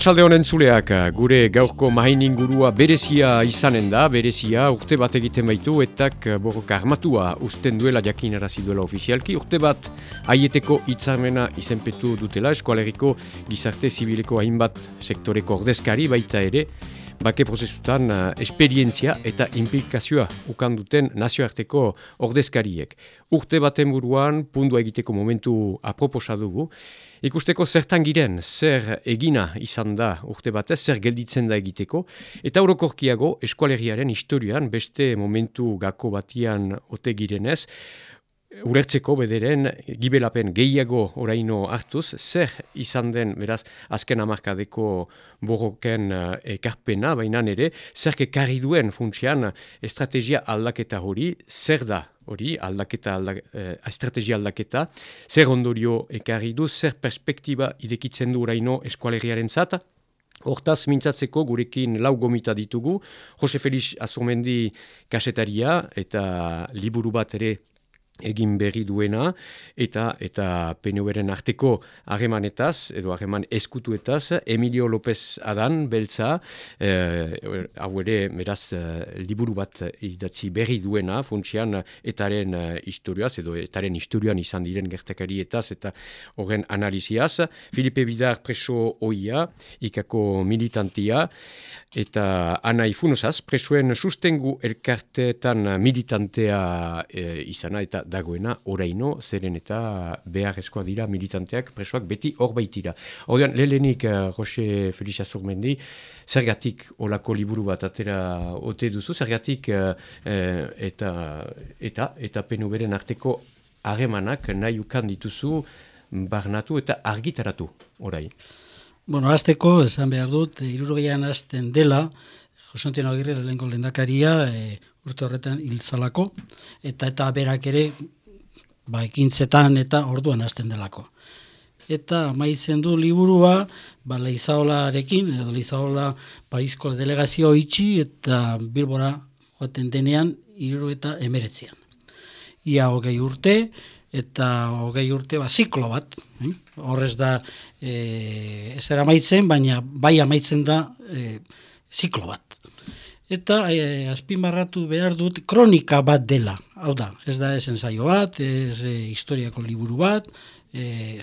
Arratxalde honen zuleak, gure gaurko mahin ingurua berezia izanen da, berezia urte bat egiten baitu eta borroka armatua usten duela jakin duela ofizialki. Urte bat aieteko hitzarmena izenpetu dutela, eskualeriko gizarte zibileko hainbat sektoreko ordezkari baita ere, bake prozesutan uh, esperientzia eta implikazioa ukan duten nazioarteko ordezkariek. Urte baten buruan, pundua egiteko momentu aproposa dugu, ikusteko zertan giren, zer egina izan da urte batez, zer gelditzen da egiteko, eta aurokorkiago eskualeriaren historioan beste momentu gako batian ote girenez, Urertzeko bederen gibelapen gehiago oraino hartuz, zer izan den, beraz, azken amarkadeko borroken uh, ekarpena, baina nere, zer kekarri duen funtsian estrategia aldaketa hori, zer da hori, aldaketa, alda, eh, estrategia aldaketa, zer ondorio ekarri du, zer perspektiba idekitzen du oraino eskualeriaren zata, Hortaz, mintzatzeko gurekin lau gomita ditugu, Jose Felix Azomendi kasetaria eta liburu bat ere egin berri duena eta eta PNUren arteko harremanetaz edo harreman eskutuetaz Emilio López Adan beltza eh, hau ere meraz eh, liburu bat idatzi berri duena funtsian etaren eh, historiaz edo etaren historioan izan diren gertakarietaz eta horren analiziaz Filipe Bidar preso oia ikako militantia eta Ana Ifunozaz presoen sustengu elkarteetan militantea e, izana eta dagoena oraino, zeren eta beharrezkoa dira militanteak presoak beti hor baitira. Hordean, lehenik, Roche Felicia Zurmendi, zergatik olako liburu bat atera ote duzu, zergatik uh, eta eta eta penu beren arteko harremanak nahi ukan dituzu barnatu eta argitaratu orai. Bueno, azteko, esan behar dut, irurgeian azten dela, Josantien Agirre, lehenko lendakaria, e, urte horretan hiltzalako, eta eta berak ere, ba, ekintzetan eta orduan hasten delako. Eta maitzen du liburua, ba, leizaolarekin, edo leizaola Parisko delegazio itxi, eta bilbora joaten denean, iruro eta emeretzean. Ia hogei urte, eta hogei urte, ba, ziklo bat, eh? horrez da, e, ez maitzen, baina bai amaitzen da, e, ziklo bat eta e, azpimarratu behar dut kronika bat dela. Hau da, ez da esen zaio bat, ez e, historiako liburu bat, e,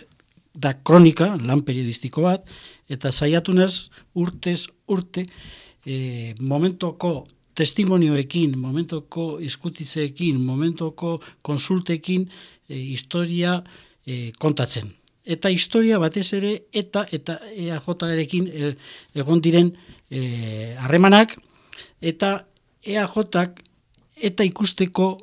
da kronika, lan periodistiko bat, eta saiatunez urtez urte e, momentoko testimonioekin, momentoko izkutitzeekin, momentoko konsultekin e, historia e, kontatzen. Eta historia batez ere eta eta EAJ-erekin e, egon diren harremanak, eta EAJak eta ikusteko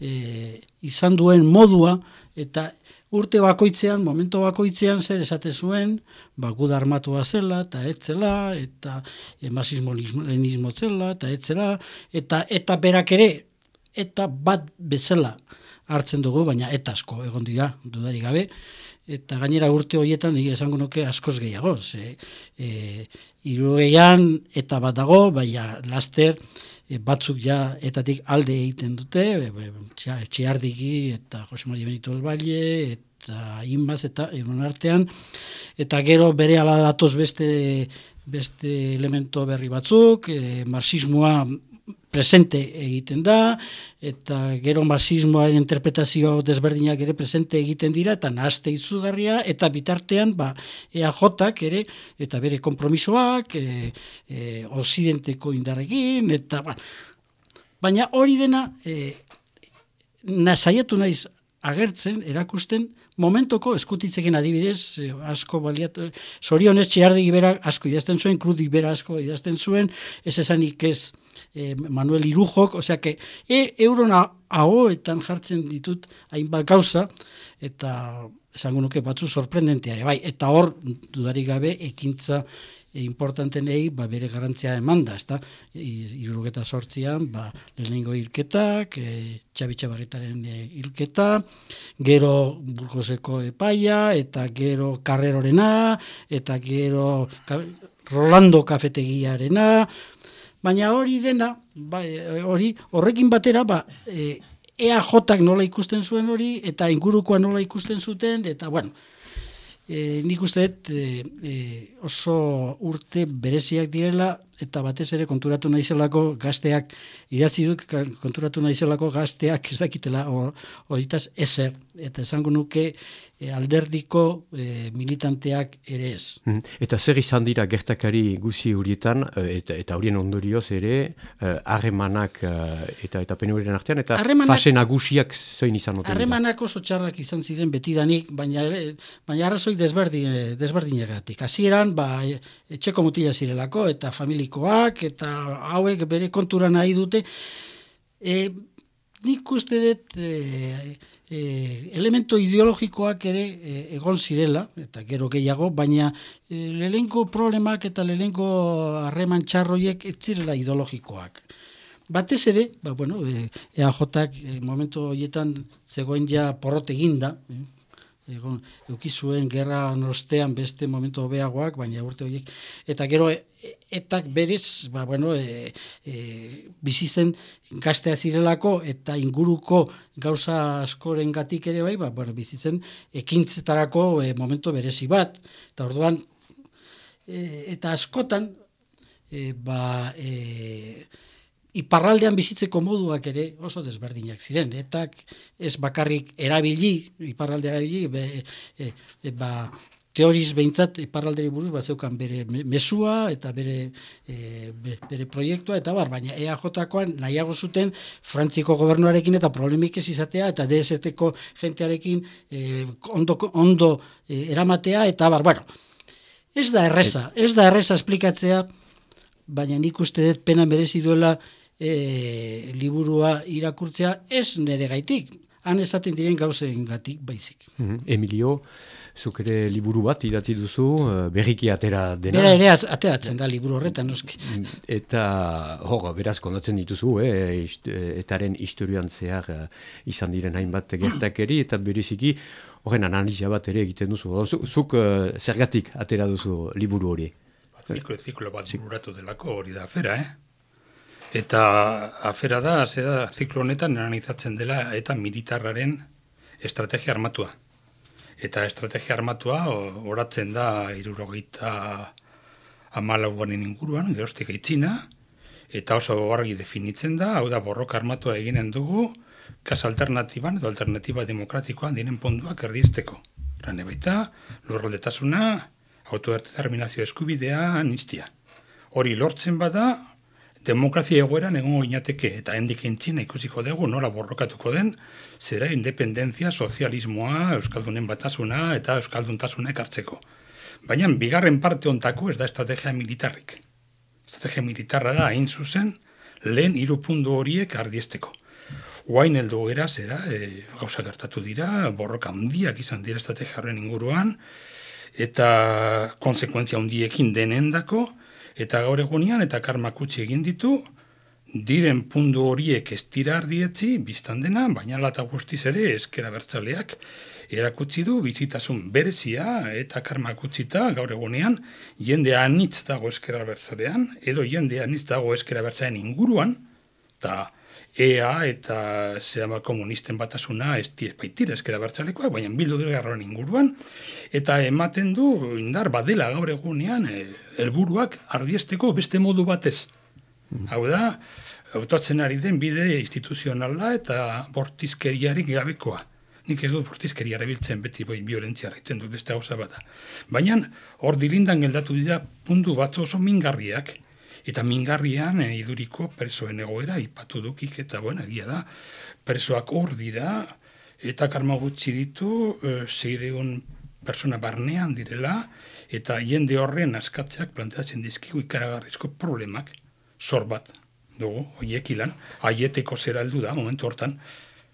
e, izan duen modua eta urte bakoitzean, momento bakoitzean zer esate zuen, ba, armatua zela eta etzela, eta emasismo zela eta etzela, eta, eta berak ere, eta bat bezala hartzen dugu, baina eta asko egon dira, dudari gabe, eta gainera urte horietan esango nuke askoz gehiago. Ze, e, irueian eta bat dago, baina laster e, batzuk ja etatik alde egiten dute, e, txiardiki eta Jose Maria Benito Elbaile, eta inbaz eta egun artean, eta gero bere ala datoz beste beste elemento berri batzuk, e, marxismoa presente egiten da, eta gero marxismoaren interpretazio desberdinak ere presente egiten dira, eta nahazte izugarria, eta bitartean, ba, EAJak ere, eta bere kompromisoak, e, e, osidenteko indarrekin, eta, ba, baina hori dena, e, nazaiatu naiz agertzen, erakusten, momentoko eskutitzeken adibidez, e, asko baliatu, zorionez txiardi ibera asko idazten zuen, krudi ibera asko idazten zuen, ez esanik ez, e, Manuel Irujok, osea que e, eurona haoetan jartzen ditut hainbat gauza, eta esango nuke batzu sorprendenteare, bai, eta hor dudarik gabe ekintza e, importantenei ba, bere garantzia eman da, ezta? Irurugeta sortzian, ba, lehenengo hilketak, e, txabitxa barretaren e, hilketa, gero burgoseko epaia, eta gero karrerorena, eta gero Rolando kafetegiarena, baina hori dena, ba, hori horrekin batera, ba, e, EAJak nola ikusten zuen hori, eta ingurukoa nola ikusten zuten, eta bueno, e, nik uste dut e, oso urte bereziak direla eta batez ere konturatu naizelako gazteak idatzi dut konturatu naizelako gazteak ez dakitela horitaz ezer eta esango nuke e, alderdiko e, militanteak ere ez. Mhm. Eta zer izan dira gertakari guzi horietan e, eta, eta horien ondorioz ere e, harremanak eta eta penuren artean eta fase nagusiak zein izan oten Harremanak oso txarrak izan ziren betidanik, baina, baina arrazoi desberdin, desberdinegatik. Hasieran ba, etxeko mutila zirelako eta familikoak eta hauek bere kontura nahi dute. E, nik uste dut e, e, elemento ideologikoak ere e, egon zirela, eta gero gehiago, baina e, lehenko problemak eta lehenko harreman txarroiek ez zirela ideologikoak. Batez ere, ba, bueno, e, EAJak e, momentu horietan zegoen ja porrot eginda, e, egon eukizuen gerra nostean beste momentu hobeagoak, baina urte horiek eta gero e, etak berez, ba bueno, e, e, bizi zen gaztea zirelako eta inguruko gauza askorengatik ere bai, ba bueno, bizi zen ekintzetarako e, momentu berezi bat. Eta orduan e, eta askotan e, ba e, iparraldean bizitzeko moduak ere oso desberdinak ziren. Eta ez bakarrik erabili, iparralde erabili, be, e, e, ba, teoriz behintzat iparralderi buruz bat zeukan bere mesua eta bere, e, bere proiektua, eta bar, baina EAJ-koan nahiago zuten frantziko gobernuarekin eta problemik ez izatea, eta DST-ko jentearekin e, ondo, ondo e, eramatea, eta bar, bueno, ez da erreza, ez da erreza esplikatzea, baina nik uste dut pena merezi duela e, liburua irakurtzea ez nere gaitik, han esaten diren gauzen gatik baizik. Mm Emilio, zuk ere liburu bat idatzi duzu, eh, berriki atera dena. Bera ere ateratzen da liburu horretan, noski. Eta, hor, beraz, kondatzen dituzu, eh, eh, etaren historioan zehar izan diren hainbat gertakeri, eta bereziki, horren analizia bat ere egiten duzu. Zuk zergatik atera duzu liburu hori? Ziklo, ziklo bat bururatu delako hori da afera, eh? Eta afera da, zera ziklo honetan analizatzen dela eta militarraren estrategia armatua. Eta estrategia armatua oratzen da irurogeita amalauanen inguruan, gerostik eitzina, eta oso argi definitzen da, hau da borroka armatua eginen dugu, kas alternatiban edo alternatiba demokratikoan diren ponduak erdiesteko. Rane baita, lurraldetasuna, autodeterminazio eskubidea, nistia. Hori lortzen bada, demokrazia egoeran egongo ginateke eta hendik entzina ikusiko dugu nola borrokatuko den, zera independentzia, sozialismoa, euskaldunen batasuna eta euskalduntasuna ekartzeko. Baina bigarren parte ontako ez da estrategia militarrik. Estrategia militarra da hain zuzen lehen irupundu horiek ardiesteko. Oain heldu gera zera, e, gauza gertatu dira, borroka handiak izan dira estrategiaren inguruan, eta konsekuentzia handiekin denendako, eta gaur egunean eta karmakutsi egin ditu, diren pundu horiek ez dira ardietzi, biztan dena, baina lata guztiz ere eskera bertzaleak erakutsi du bizitasun berezia eta karmakutzita gaur egunean jende anitz dago eskera bertzalean, edo jende anitz dago eskera bertzalean inguruan, eta EA eta zehama komunisten batasuna ez baitira eskera bertzalekoa, baina bildu garroan inguruan, eta ematen du indar badela gaur egunean e, helburuak ardiesteko beste modu batez. Mm. Hau da, autoatzen ari den bide instituzionala eta bortizkeriarik gabekoa. Nik ez dut bortizkeria biltzen beti boi violentzia egiten dut beste gauza bata. Baina hor dilindan geldatu dira puntu bat oso mingarriak, eta mingarrian e, iduriko presoen egoera ipatu dukik eta bueno, egia da presoak hor dira eta karma gutxi ditu e, zeireun persona barnean direla eta jende horren askatzeak planteatzen dizkigu ikaragarrizko problemak zor bat dugu, hoiek ilan, aieteko zera heldu da momentu hortan,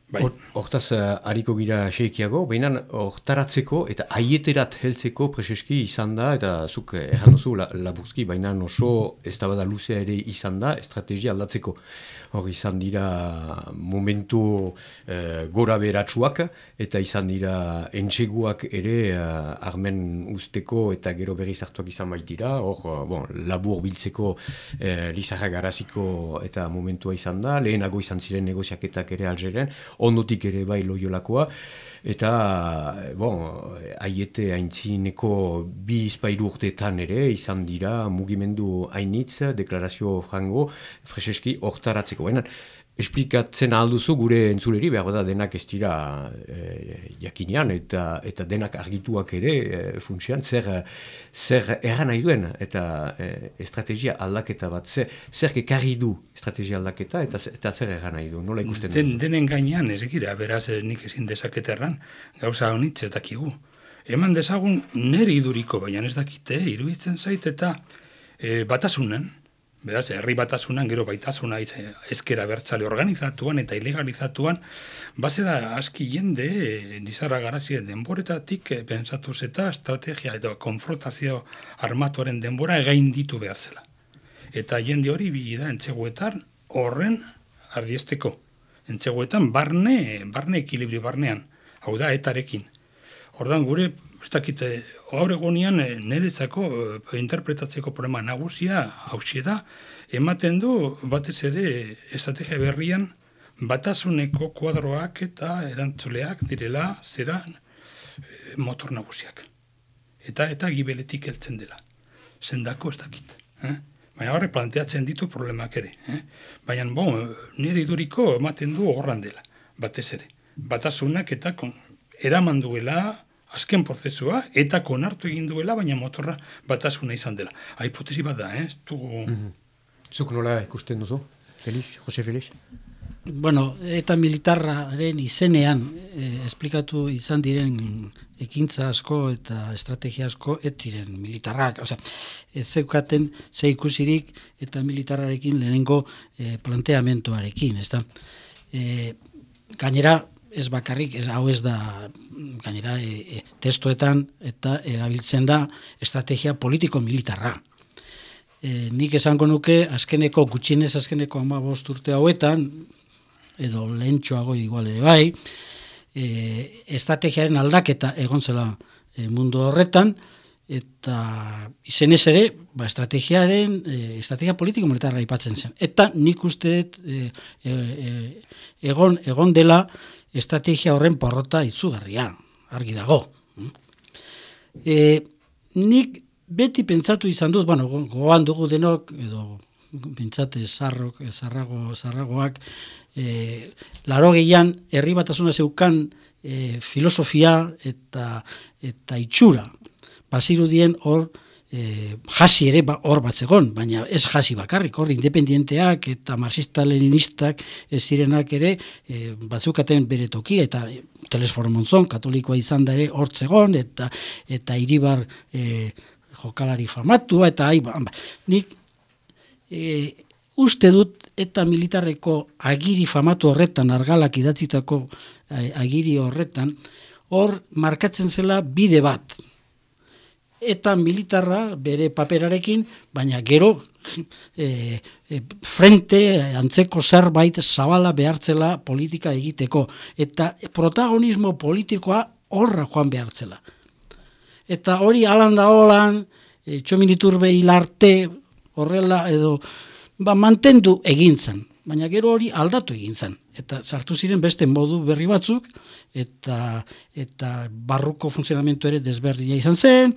Bai. Hortaz, uh, hariko gira seikiago, baina hortaratzeko eta aieterat heltzeko preseski izan da, eta zuk erran duzu laburzki, baina oso ez da bada luzea ere izan da, estrategia aldatzeko. Hor izan dira momentu uh, gora beratsuak, eta izan dira entxeguak ere uh, armen usteko eta gero berriz hartuak izan baitira, hor uh, bon, labur biltzeko uh, lizarra garaziko eta momentua izan da, lehenago izan ziren negoziaketak ere algeren, ondotik ere bai loiolakoa, eta, bon, aiete haintzineko bi izpairu urteetan ere, izan dira mugimendu hainitz, deklarazio frango, freseski, hortaratzeko. Esplikatzen alduzu gure entzuleri, behar da denak ez dira e, jakinean eta, eta denak argituak ere e, funtsian, zer, zer erran nahi duen eta e, estrategia aldaketa bat, zer, zer kekarri du estrategia aldaketa eta, eta zer erran nahi du, nola ikusten Den, Denen gainean ez egira, beraz nik ezin dezaket erran, gauza honitz ez dakigu. Eman dezagun neri iduriko, baina ez dakite, iruditzen zait eta e, batasunen, Beraz, herri batasunan gero baitasuna ezkera bertzale organizatuan eta ilegalizatuan, bazera aski jende, nizarra garazien denboretatik, eh, pensatuz eta estrategia edo konfrontazio armatuaren denbora egain ditu behar zela. Eta jende hori bi da entzeguetan horren ardiesteko. Entzeguetan barne, barne ekilibri barnean, hau da etarekin. Hordan gure ez dakite, gaur egonean eh, nerezako e, interpretatzeko problema nagusia hausia da, ematen du batez ere estrategia berrian batasuneko kuadroak eta erantzuleak direla zera e, motor nagusiak. Eta eta gibeletik heltzen dela. Zendako ez dakit. Eh? Baina horre planteatzen ditu problemak ere. Eh? Baina bon, nire iduriko ematen du horran dela, batez ere. Batasunak eta kon, eraman duela, azken prozesua, eta konartu egin duela, baina motorra batasuna izan dela. Ha, hipotesi bat da, eh? Tu... Mm Zuk nola ikusten duzu, Felix, Jose Felix? Bueno, eta militarraren izenean eh, esplikatu izan diren ekintza asko eta estrategia asko ez diren militarrak, osea, ez zeukaten ze ikusirik eta militarrarekin lehenengo eh, planteamentoarekin, ez da? Eh, gainera, ez bakarrik, ez hau ez da gainera e, e, testuetan eta erabiltzen da estrategia politiko-militarra. E, nik esango nuke azkeneko, gutxienez azkeneko ama urte hauetan, edo lehentxoago igual ere bai, e, estrategiaren aldaketa egon zela e, mundu horretan, eta izenez ere, ba, estrategiaren, e, estrategia politiko-militarra ipatzen zen. Eta nik uste e, e, e, egon, egon dela, estrategia horren porrota izugarria, argi dago. E, nik beti pentsatu izan dut, bueno, goan dugu denok, edo pentsate zarrok, zarrago, zarragoak, e, laro gehian, herri batasuna zeukan e, filosofia eta, eta itxura. Bazirudien hor, e, jasi ere ba, hor bat zegon, baina ez jasi bakarrik, hor independienteak eta marxista-leninistak zirenak ere e, batzukaten bere toki eta telesforo monzon, katolikoa izan da ere hor zegon eta, eta iribar e, jokalari famatua eta ai, ba, ba, nik e, uste dut eta militarreko agiri famatu horretan, argalak idatzitako agiri horretan, hor markatzen zela bide bat, eta militarra bere paperarekin, baina gero e, e, frente antzeko zerbait zabala behartzela politika egiteko. Eta protagonismo politikoa horra joan behartzela. Eta hori alan da holan, e, txominiturbe hilarte horrela edo ba, mantendu egintzen. Baina gero hori aldatu egin zen. Eta sartu ziren beste modu berri batzuk, eta, eta barruko funtzionamentu ere desberdina izan zen,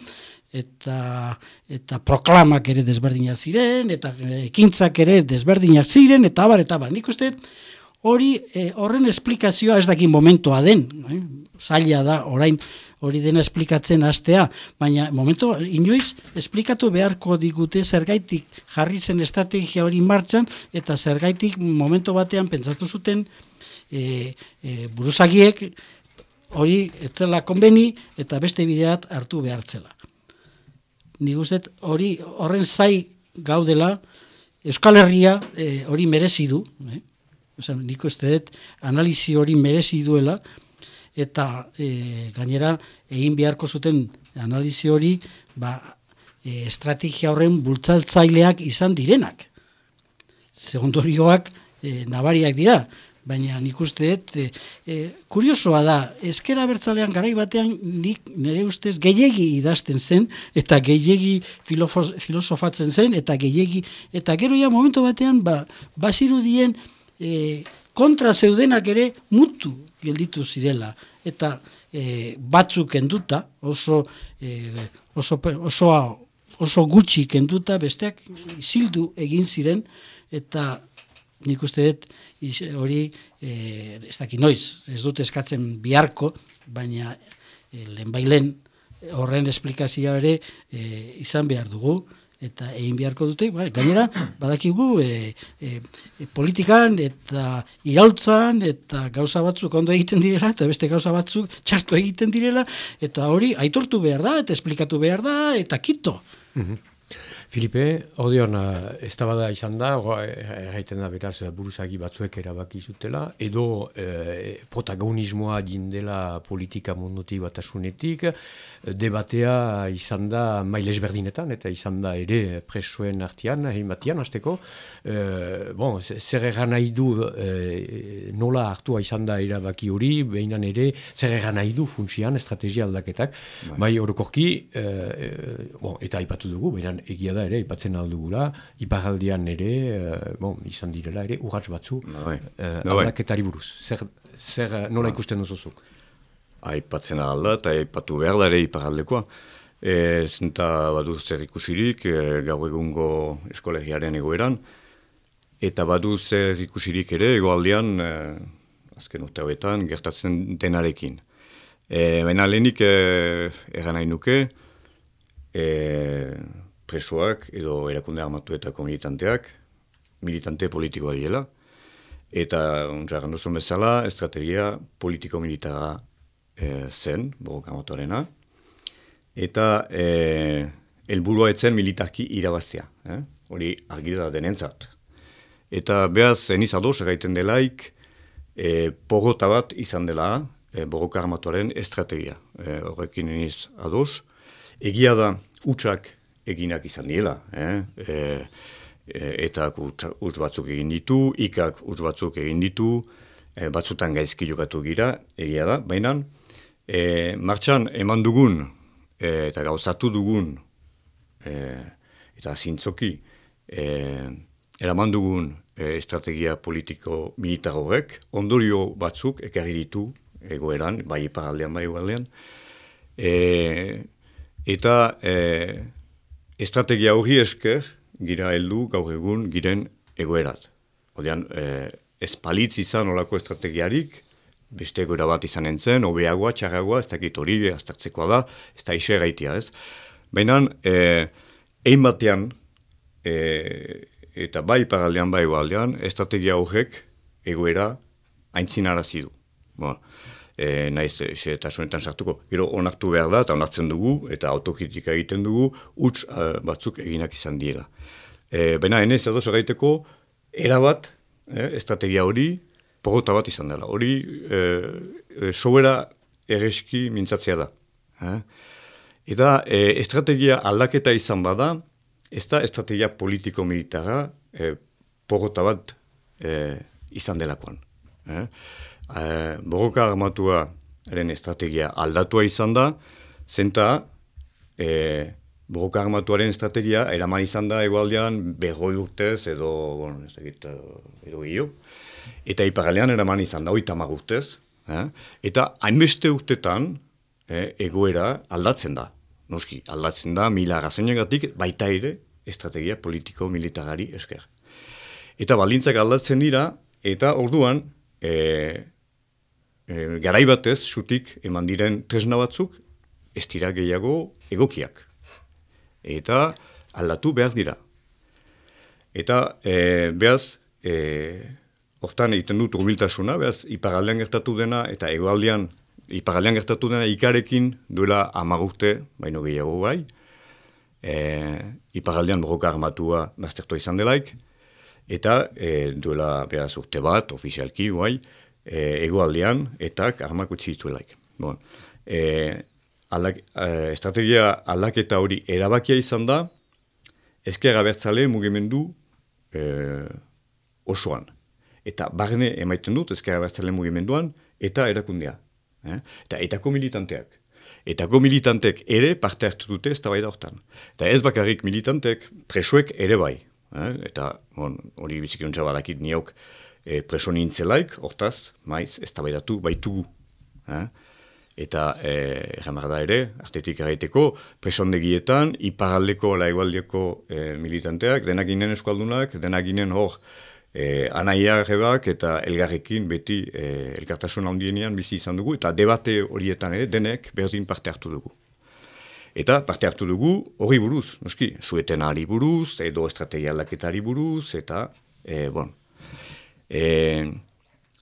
eta eta proklamak ere desberdinak ziren eta ekintzak ere desberdinak ziren eta abar eta abar. Nik uste hori e, horren esplikazioa ez dakin momentua den, eh? zaila da orain hori dena esplikatzen hastea, baina momento inoiz esplikatu beharko digute zergaitik jarri zen estrategia hori martxan eta zergaitik momento batean pentsatu zuten e, e, buruzagiek hori etzela konbeni eta beste bideat hartu behartzela nik uste hori horren zai gaudela Euskal Herria e, hori merezi du, eh? Osa, nik uste dut analizi hori merezi duela eta e, gainera egin beharko zuten analizi hori ba, e, estrategia horren bultzaltzaileak izan direnak. Segundorioak e, nabariak dira, baina nik uste dut, e, e, kuriosoa da, ezkera bertzalean garai batean nik nire ustez gehiegi idazten zen, eta gehiegi filosofatzen zen, eta gehiegi, eta gero ja momentu batean, ba, basiru dien, e, kontra zeudenak ere mutu gelditu zirela. Eta e, batzuk kenduta, oso, e, oso, oso, oso gutxi kenduta, besteak zildu egin ziren, eta nik uste dut hori e, ez daki noiz, ez dut eskatzen biharko, baina e, lehenbailen horren esplikazioa ere e, izan behar dugu, eta egin beharko dute, bai, gainera, badakigu e, e, politikan eta iraultzan eta gauza batzuk ondo egiten direla eta beste gauza batzuk txartu egiten direla eta hori aitortu behar da eta esplikatu behar da eta kito. Mm Filipe, odion, ez da bada izan da, erraiten da beraz buruzagi batzuek erabaki zutela, edo e, protagonismoa jindela politika mundutik bat asunetik, debatea izan da mailes berdinetan, eta izan da ere presuen artian, egin batian, azteko, e, bon, zer egan nahi du e, nola hartua izan da erabaki hori, behinan ere, zer egan nahi du funtsian, estrategia aldaketak, bai, bai orokorki, e, bon, eta aipatu dugu, behinan egia da ere, ipatzen aldugula, iparaldian ere, uh, bon, izan direla ere, urratz batzu, uh, aldaketari buruz. Zer, zer nola ikusten duzuzuk? Aipatzen alda eta aipatu behar da ere iparaldekoa. E, zenta badu zer ikusirik, e, gau egungo eskolegiaren egoeran, eta badu zer ikusirik ere egoaldean, e, azken urte hauetan, gertatzen denarekin. E, Baina lehenik e, egan nahi nuke, e, presoak edo erakunde armatuetako militanteak, militante politikoa diela, eta ontsa duzun bezala, estrategia politiko-militara e, zen, borok armatuarena, eta e, elburua etzen militarki irabaztia, eh? hori argira denentzat. Eta behaz, eniz ados, gaiten delaik, e, porrota bat izan dela, e, borok armatuaren estrategia. E, horrekin eniz ados, egia da, utxak eginak izan diela. Eh? E, e, eta utz batzuk egin ditu, ikak utz batzuk egin ditu, e, batzutan gaizki jokatu gira, egia da, baina e, martxan eman dugun e, eta gauzatu dugun e, eta zintzoki e, eraman dugun e, estrategia politiko militar horrek, ondorio batzuk ekarri ditu egoeran, bai iparaldean, bai egualdean, e, eta e, estrategia hori esker, gira heldu gaur egun giren egoerat. Odean, e, ez palitz izan olako estrategiarik, beste egoera bat izan entzen, obeagoa, txarragoa, ez dakit hori, aztertzekoa da, ez da ise gaitia, ez. Baina, e, egin batean, e, eta bai paraldean, bai egoaldean, estrategia horrek egoera haintzin arazi du. Bueno, e, naiz xe eta sonetan sartuko. Gero onartu behar da eta onartzen dugu eta autokritika egiten dugu huts batzuk eginak izan diela. E, Baina enez edo gaiteko erabat e, estrategia hori porrota bat izan dela. Hori e, e, sobera erreski mintzatzea da. E? Eta e, estrategia aldaketa izan bada, ez da estrategia politiko-militara e, porrota bat e, izan delakoan. Eh? E, borroka armatua eren estrategia aldatua izan da, zenta e, borroka armatuaren estrategia eraman izan da egualdean berroi urtez edo, bon, ez dakit, edo gehiago, eta iparalean eraman izan da oita urtez, eh? eta hainbeste urtetan eh, egoera aldatzen da. Noski, aldatzen da mila gatik baita ere estrategia politiko-militarari esker. Eta balintzak aldatzen dira, eta orduan, e, e, garai batez, sutik eman diren tresna batzuk, ez dira gehiago egokiak. Eta aldatu behar dira. Eta e, behaz, e, hortan egiten dut urbiltasuna, behaz, iparaldean gertatu dena, eta egoaldean, iparaldean gertatu dena ikarekin duela amagurte, baino gehiago bai, e, iparaldean borroka armatua baztertu izan delaik, eta e, duela behaz urte bat, ofizialki, bai, e, egoaldean eta armak utzi dituelaik. Bon. E, aldak, e, estrategia aldaketa hori erabakia izan da, ezker abertzale mugimendu e, osoan. Eta barne emaiten dut ezker abertzale mugimenduan eta erakundea. Eh? Eta etako militanteak. Etako militantek ere parte hartu dute ez da hortan. Eta ez bakarrik militantek presoek ere bai. Eh? Eta hori biziki badakit niok e, preso nintzelaik, hortaz, maiz, ez tabaidatu baitugu. Eh? Eta e, da ere, artetik erraiteko, presondegietan, iparaldeko, laigualdeko e, militanteak, denak ginen eskualdunak, denak ginen hor, e, anaiarrebak eta elgarrekin beti e, elkartasun handienean bizi izan dugu, eta debate horietan ere, denek berdin parte hartu dugu. Eta parte hartu dugu hori buruz, noski, sueten ari buruz, edo estrategia aldaketari buruz, eta, e, bon, e,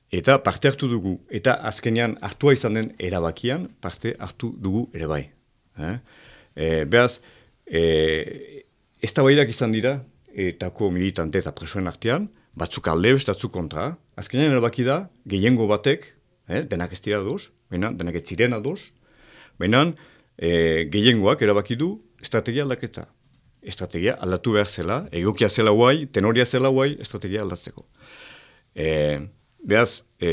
Eta parte hartu dugu, eta azkenean hartua izan den erabakian, parte hartu dugu ere bai. Eh? E, behaz, e, ez da izan dira, etako militante eta presoen artean, batzuk alde, bestatzuk kontra, azkenean erabaki da, gehiengo batek, eh, denak ez dira doz, baina, denak ez ziren adoz, baina e, gehiengoak erabaki du estrategia aldaketa. Estrategia aldatu behar zela, egokia zela guai, tenoria zela guai, estrategia aldatzeko. E, Beaz, e,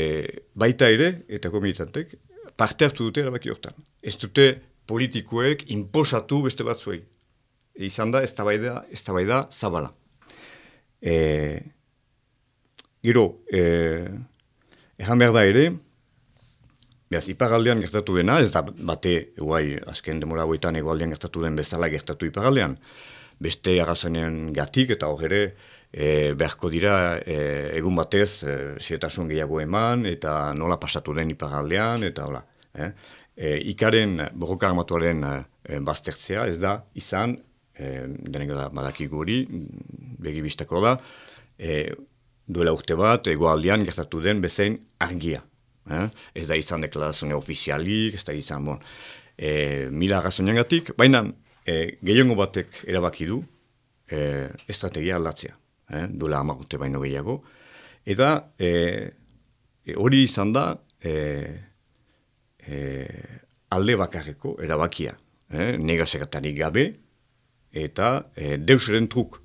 baita ere, eta komilitantek, parte hartu dute erabaki hortan. Ez dute politikoek inposatu beste batzuei. E, izan da, ez da da zabala. E, gero, e, erran behar da ere, beaz, iparaldean gertatu dena, ez da bate, guai, azken demora goetan egualdean gertatu den bezala gertatu iparaldean, beste arrazanean gatik eta hor ere, e, beharko dira e, egun batez e, zietasun gehiago eman eta nola pasatu den iparaldean eta hola. Eh? E, ikaren borroka armatuaren e, baztertzea ez da izan, e, denek da badaki guri, begibistako da, e, duela urte bat, egoaldean gertatu den bezain argia. Eh? Ez da izan deklarazioa ofizialik, ez da izan, bon, e, mila gatik, baina e, gehiago batek erabaki du e, estrategia aldatzea eh, duela amakute baino gehiago. Eta e, hori izan da e, e, alde bakarreko erabakia. Eh, Negazekatari gabe eta e, deuseren truk.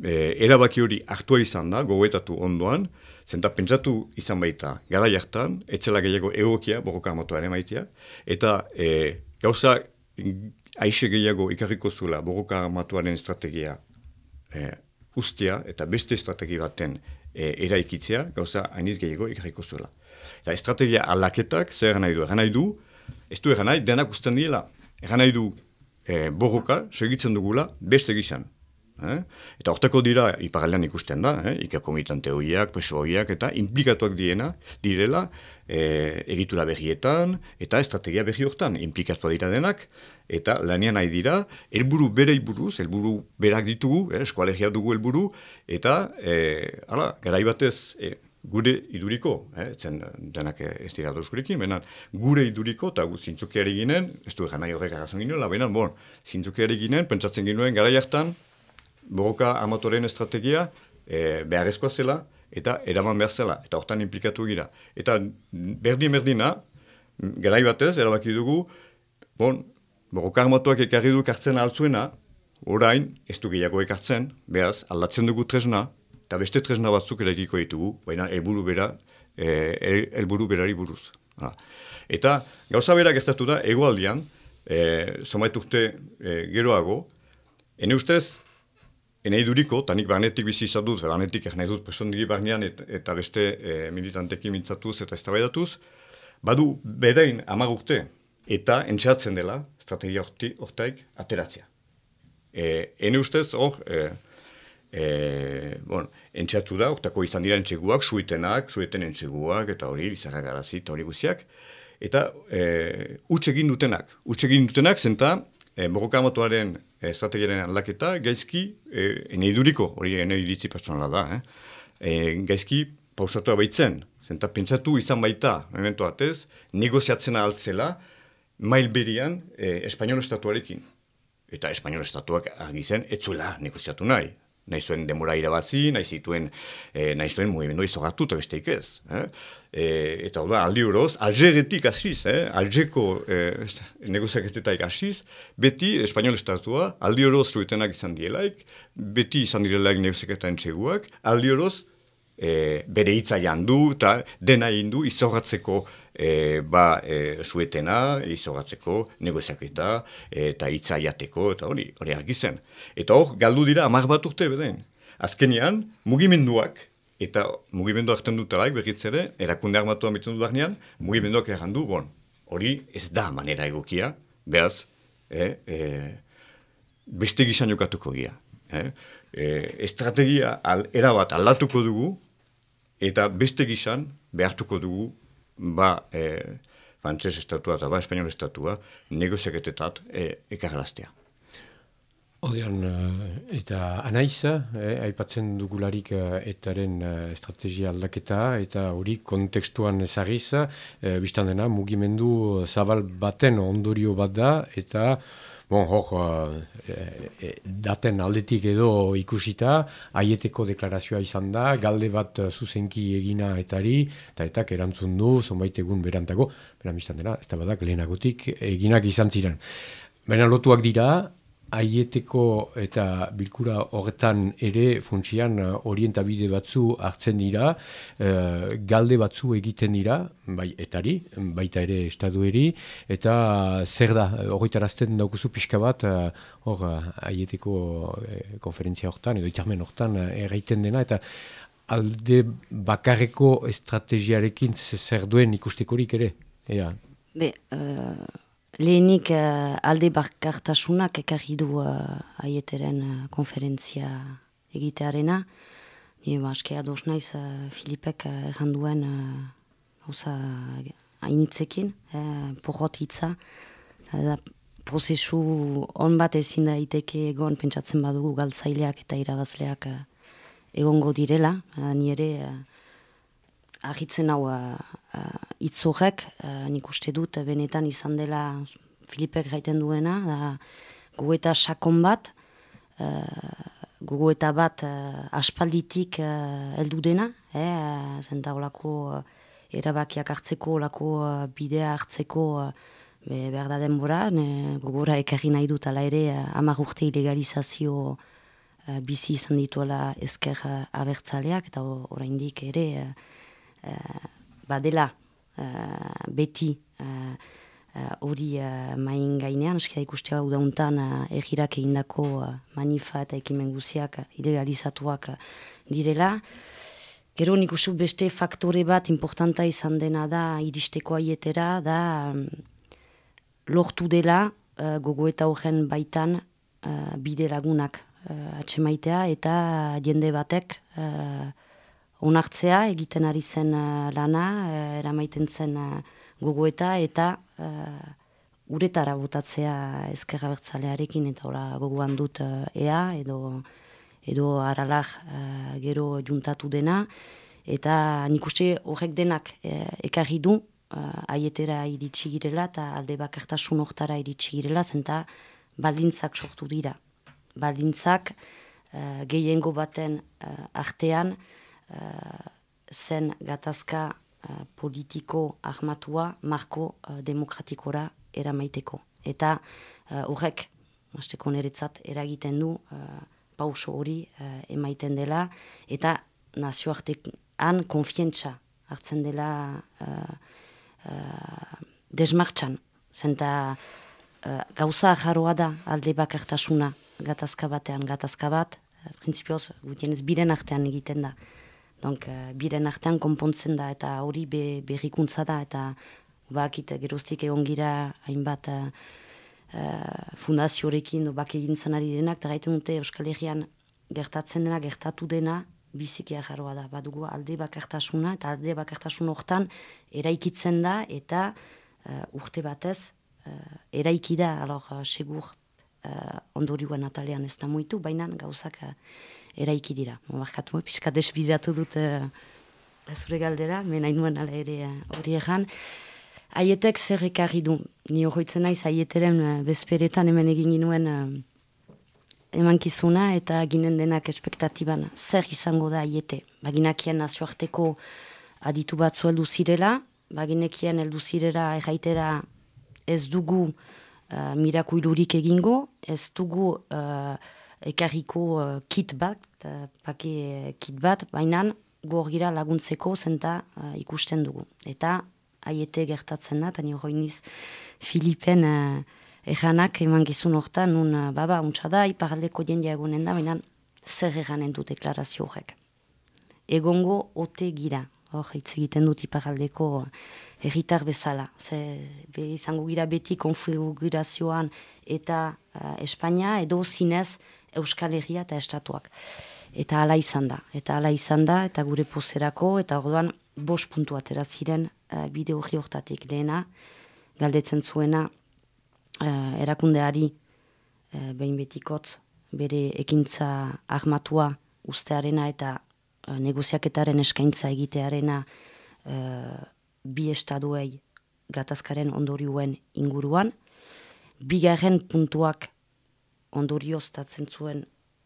E, erabaki hori hartua izan da, gogoetatu ondoan, zenta pentsatu izan baita gara jartan, etzela gehiago egokia, borroka motoaren maitea, eta e, gauza aixe gehiago ikarriko zuela borroka matuaren estrategia e, ustea eta beste estrategi baten e, eraikitzea, gauza hainiz gehiago ikarriko zuela. Eta estrategia alaketak, zer nahi du? Eran nahi du, ez du eran nahi, denak usten diela. Eran nahi du, e, borroka, segitzen dugula, beste gizan. Eh? Eta hortako dira, iparalean ikusten da, eh? ikako mitante horiak, preso horiak, eta implikatuak diena, direla, e, egitura berrietan, eta estrategia berri hortan, implikatuak dira denak, eta lanian nahi dira, helburu bere buruz, helburu berak ditugu, eh? eskualegia dugu helburu, eta, e, ala, garai batez, e, gure iduriko, eh? zen denak ez dira dozkurekin, benan, gure iduriko, eta gu zintzukeari ginen, ez du egan nahi horrek agazan ginen, benan, bon, zintzukeari ginen, pentsatzen ginen gara jartan, borroka amatoren estrategia e, beharrezkoa zela eta eraman behar zela, eta hortan implikatu gira. Eta berdin-berdina, garai batez, erabaki dugu, bon, borroka amatoak ekarri du kartzen altzuena, orain, ez du gehiago ekartzen, behaz, aldatzen dugu tresna, eta beste tresna batzuk erakiko ditugu, baina elburu bera, e, elburu berari buruz. Ha. Eta gauza bera gertatu da, egoaldian, e, urte e, geroago, ene ustez, Enei duriko, tanik barnetik bizi izan dut, barnetik egin dut presondigi barnean et, eta beste e, militantekin mintzatuz eta ez badu bedain amagurte eta entxeatzen dela estrategia orti, ortaik ateratzea. E, ene ustez, hor, e, e, bon, entxeatu da, ortako izan dira entxeguak, suetenak, sueten entxeguak, eta hori, bizarra garazi, eta hori guziak, eta e, utxegin dutenak, utxegin dutenak zenta, e, borroka motoaren estrategiaren aldaketa, gaizki, e, enei duriko, hori enei ditzi pertsonala da, eh? e, gaizki pausatu abaitzen, zenta pentsatu izan baita, memento atez, negoziatzen altzela, mail berian e, Espainiol Estatuarekin. Eta Espainiol Estatuak argizen, etzuela negoziatu nahi nahi zuen demora irabazi, nahi zituen, e, nahi zuen mugimendu izogatu eta besteik ez. Eh? E, eta hori, aldi horoz, algeretik asiz, eh? algeko e, negoziaketetaik asiz, beti Espainiol Estatua, aldi horoz zuetenak izan dielaik, beti izan direlaik negoziaketan txeguak, aldi horoz, e, bere hitza jandu eta dena indu izogatzeko e, ba e, suetena, izogatzeko, negoziaketa, eta jateko, eta hori, hori argi zen. Eta hor, galdu dira, amar bat urte beden. Azkenean, mugimenduak, eta mugimendu hartzen dut alaik berriz ere, erakunde armatu amitzen dut barnean, mugimenduak errandu, bon, hori ez da manera egokia, behaz, eh, eh, beste gizan jokatuko gira. Eh? Eh, estrategia al, erabat aldatuko dugu, eta beste gizan behartuko dugu, ba, eh, frantzes estatua eta ba, espanol estatua, negoziaketetat eh, ekarraztea. Odean, eh, eta anaiza, eh, aipatzen dugularik uh, etaren estrategia aldaketa, eta hori kontekstuan ezagiz, eh, biztan dena, mugimendu zabal baten ondorio bat da, eta bon, hor, daten aldetik edo ikusita, aieteko deklarazioa izan da, galde bat zuzenki egina etari, eta etak erantzun du, zonbait egun berantago, bera biztan dena, ez da badak lehenagotik eginak izan ziren. Baina lotuak dira, aieteko eta bilkura horretan ere funtsian uh, orientabide batzu hartzen dira, uh, galde batzu egiten dira, bai etari, baita ere estadueri, eta zer da, horretarazten daukuzu pixka bat, uh, hor aieteko konferentzia horretan, edo itzarmen horretan erraiten dena, eta alde bakarreko estrategiarekin zer duen ikustekorik ere, ea? Be, Lehenik uh, alde bakartasunak ekarri du uh, aieteren uh, konferentzia egitearena. Ni aske ados naiz uh, Filipek uh, erranduen hauza uh, hainitzekin, uh, porrot hitza. Da, prozesu on bat ezin daiteke egon pentsatzen badugu galtzaileak eta irabazleak uh, egongo direla. Uh, ni ere ahitzen hau uh, uh, itzorek, uh, nik uste dut, benetan izan dela Filipek gaiten duena, da gu eta sakon bat, uh, gu eta bat uh, aspalditik uh, eldu dena, eh, uh, zenta olako uh, erabakiak hartzeko, olako uh, bidea hartzeko uh, be, behar da denbora, ne, gogora ekarri nahi dut ala ere uh, amar urte ilegalizazio uh, bizi izan dituela ezker uh, abertzaleak, eta oraindik ere uh, badela uh, beti uh, hori uh, uh, main gainean, eskida ikustea hau dauntan uh, egirak egindako uh, manifa eta ekimen guziak uh, ilegalizatuak uh, direla. Gero nik beste faktore bat importanta izan dena da iristeko aietera, da um, lortu dela uh, gogo horren baitan uh, bide lagunak uh, atxemaitea eta jende batek onartzea egiten ari zen uh, lana, uh, eramaiten zen uh, gogoeta eta uh, uretara botatzea ezkerra bertzalearekin eta ora gogoan dut ea edo edo aralak gero juntatu dena eta nik uste horrek denak uh, ekarri du uh, aietera iritsi girela eta alde bakartasun hortara iritsi girela zenta baldintzak sortu dira. Baldintzak uh, gehiengo baten artean uh, zen gatazka uh, politiko armatua marko uh, demokratikora eramaiteko. Eta horrek, uh, masteko niretzat, eragiten du uh, pauso hori uh, emaiten dela, eta nazioartean konfientza hartzen dela uh, uh, desmartxan. Zenta uh, gauza jarroa da alde bakartasuna gatazka batean, gatazka bat, uh, prinsipioz, gutienez, biren artean egiten da. Donc, uh, biren artean konpontzen da eta hori be, berrikuntza da eta bakit geroztik egon gira hainbat uh, uh, fundaziorekin bak egin zanari denak, eta gaiten dute Euskal Herrian gertatzen dena, gertatu dena, bizikia jarroa da. Badugu alde bakartasuna eta alde bakartasun hortan eraikitzen da eta uh, urte batez uh, eraiki da, alor, uh, segur uh, ondorioan atalean ez da muitu, baina gauzak eraiki dira. Markatu, eh? pixka desbideratu dut uh, zure galdera, mena inuen ala ere eh, hori uh, egan. Aietek zer ekarri du, ni horretzen naiz aieteren uh, bezperetan hemen egin ginuen uh, emankizuna eta ginen denak espektatiban zer izango da aiete. Baginakien nazioarteko aditu batzu heldu zirela, baginekien heldu zirela erraitera ez dugu uh, mirakuilurik egingo, ez dugu ekarriko uh, kit bat, uh, pake uh, kit bat, baina gorgira laguntzeko zenta uh, ikusten dugu. Eta haiete gertatzen da, eta nio niz Filipen uh, erranak eman gizun horretan, nun uh, baba untsa da, iparaldeko jendea egunen da, baina zer erranen du deklarazio horrek. egongo ote gira. Hor, hitz egiten dut iparaldeko erritar bezala. Ze, be, izango gira beti konfigurazioan eta uh, Espainia edo zinez Euskal Herria eta Estatuak. Eta hala izan da. Eta hala izan da, eta gure pozerako, eta orduan bos puntu atera ziren uh, bide hori hortatik lehena, galdetzen zuena uh, erakundeari uh, behin betikotz bere ekintza armatua ustearena eta uh, negoziaketaren eskaintza egitearena uh, bi estaduei gatazkaren ondorioen inguruan. Bigarren puntuak ondorioztatzen zuen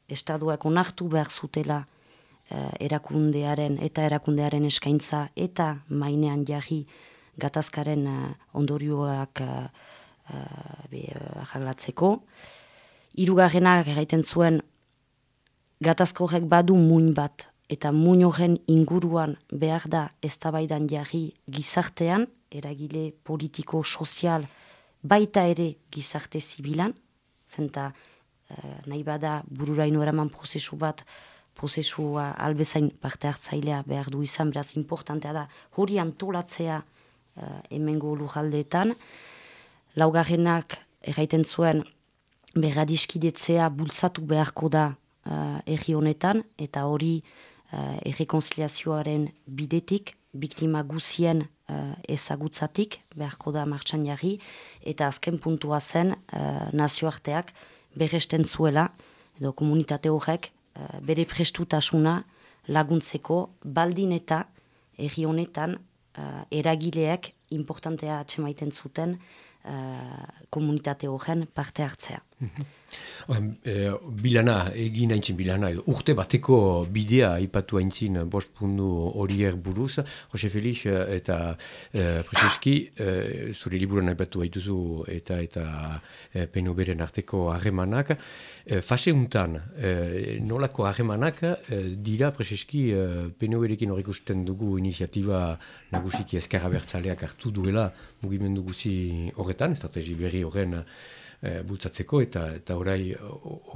estaduak onartu behar zutela uh, erakundearen eta erakundearen eskaintza eta mainean jarri gatazkaren uh, ondorioak uh, uh, jaglatzeko. Irugarrenak egiten zuen gatazko horrek badu muin bat eta muin horren inguruan behar da eztabaidan jarri gizartean, eragile politiko, sozial, baita ere gizarte zibilan, zenta nahi bada bururaino eraman prozesu bat, prozesua albezain parte hartzailea behar du izan, beraz importantea da hori antolatzea uh, emengo lujaldeetan. Laugarrenak erraiten zuen berradiskidetzea bultzatu beharko da uh, erri honetan, eta hori uh, errekonziliazioaren bidetik, biktima guzien uh, ezagutzatik beharko da martxan jarri, eta azken puntua zen uh, nazioarteak berresten zuela, edo komunitate horrek uh, bere prestutasuna laguntzeko baldin eta erri honetan uh, eragileek importantea atxemaiten zuten uh, komunitate horren parte hartzea. E, bilana, egin haintzin bilana, edo urte bateko bidea ipatu haintzin bost pundu horiek buruz. Jose Felix eta e, Prezeski, e, zure liburan aipatu haituzu eta eta e, penu beren arteko harremanak. E, fase untan, e, nolako harremanak e, dira Prezeski e, penu berekin horrek usten dugu iniziatiba nagusiki ezkerra bertzaleak hartu duela mugimendu guzi horretan, estrategi berri horren e, bultzatzeko eta eta orai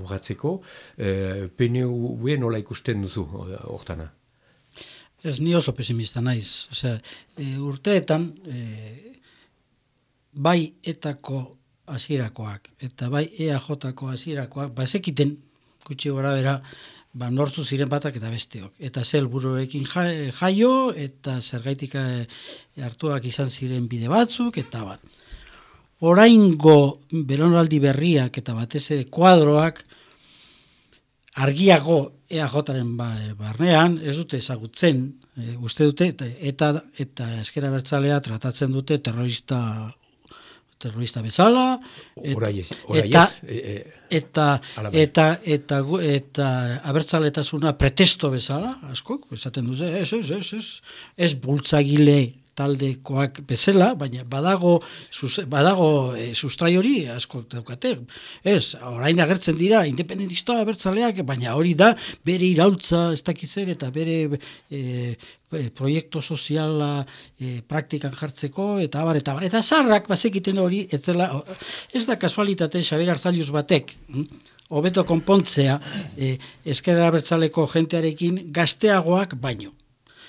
obratzeko. E, PNV nola ikusten duzu hortana? Ez ni oso pesimista naiz. Osea, e, urteetan e, bai etako hasierakoak eta bai EAJ-ko hasierakoak ba ezekiten gutxi gora bera ba nortzu ziren batak eta besteok eta zel buruekin jaio eta zergaitik hartuak izan ziren bide batzuk eta bat oraingo belonaldi berriak eta batez ere kuadroak argiago EAJaren ba, barnean ez dute ezagutzen e, uste dute eta eta eskera bertzalea tratatzen dute terrorista terrorista bezala eta eta, e, e, eta, eta eta eta abertzaletasuna pretesto bezala askok esaten dute ez ez ez ez ez bultzagile taldekoak bezala, baina badago badago e, sustrai hori asko daukate. Ez, orain agertzen dira independentista abertzaleak, baina hori da bere irautza ez dakitzer eta bere e, e, proiektu soziala e, praktikan jartzeko eta abar eta abar. Eta zarrak bazekiten hori ez, ez da kasualitate Xabier Arzalius batek. Hm? hobeto konpontzea e, eskera bertzaleko jentearekin gazteagoak baino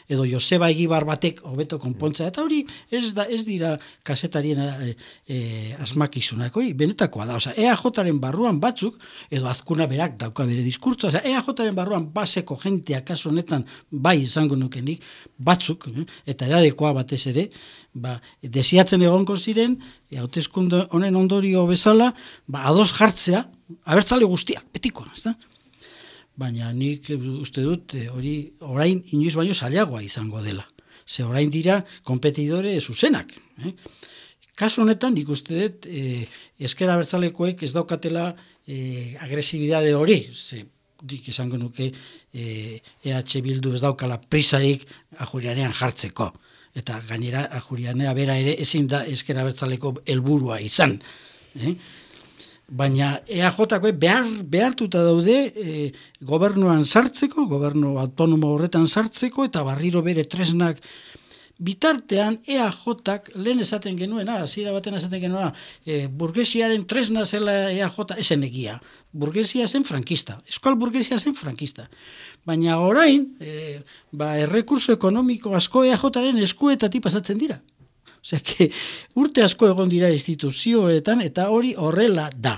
edo Joseba Egibar batek hobeto konpontza. Eta hori ez da ez dira kasetarien e, e, asmakizunak. Hori benetakoa da. Osea EAJren barruan batzuk edo azkuna berak dauka bere diskurtso osea EAJren barruan baseko jentea kasu honetan bai izango nukenik batzuk eh, eta edadekoa batez ere ba desiatzen egonko ziren hauteskunde honen ondorio bezala ba ados jartzea abertzale guztiak betikoa ezta baina nik uste dut eh, hori orain inoiz baino zailagoa izango dela. Ze orain dira kompetidore zuzenak. Eh? Kasu honetan nik uste dut eh, eskera bertzalekoek ez daukatela eh, agresibidade hori. Ze, dik izango nuke eh, EH Bildu ez daukala prisarik ajurianean jartzeko. Eta gainera ajurianea bera ere ezin da eskera bertzaleko helburua izan. Eh? Baina EAJ-ko behar, behartuta daude e, gobernuan sartzeko, gobernu autonomo horretan sartzeko, eta barriro bere tresnak bitartean EAJak lehen esaten genuena, hasiera baten esaten genuena, e, burgesiaren tresna zela EAJ esen egia. Burgesia zen frankista, eskual burgesia zen frankista. Baina orain, e, ba, errekurso ekonomiko asko EAJaren eskuetatik pasatzen dira. Osea, que urte asko egon dira instituzioetan eta hori horrela da.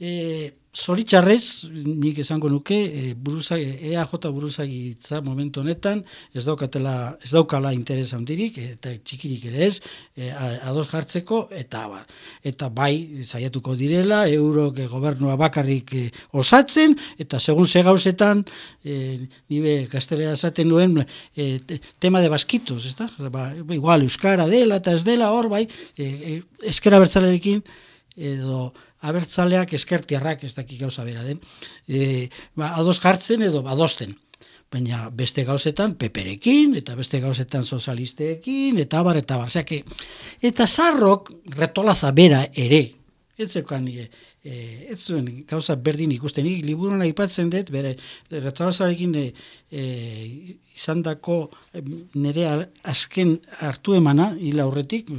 E, Zoritxarrez, nik esango nuke, e, buruza, EAJ buruzagitza momentu honetan, ez daukatela, ez daukala interes handirik, eta txikirik ere ez, e, ados jartzeko, eta bar. Eta bai, saiatuko direla, euro gobernua bakarrik e, osatzen, eta segun ze gauzetan, e, nibe kastelea esaten duen, e, tema de baskitos, ez da? Ba, igual, Euskara dela, eta ez dela, hor bai, e, e, eskera bertzalerekin, edo abertzaleak eskertiarrak ez dakik gauza bera den, e, ba, ados jartzen edo badosten. Baina beste gauzetan peperekin, eta beste gauzetan sozialisteekin, eta bar, eta bar. Zeake, eta sarrok retolaza bera ere, ez zeukan, e, ez zuen gauza berdin ikusten, nik liburuan aipatzen dut, bere retolazarekin e, e, izan dako e, nire azken hartu emana, hila horretik,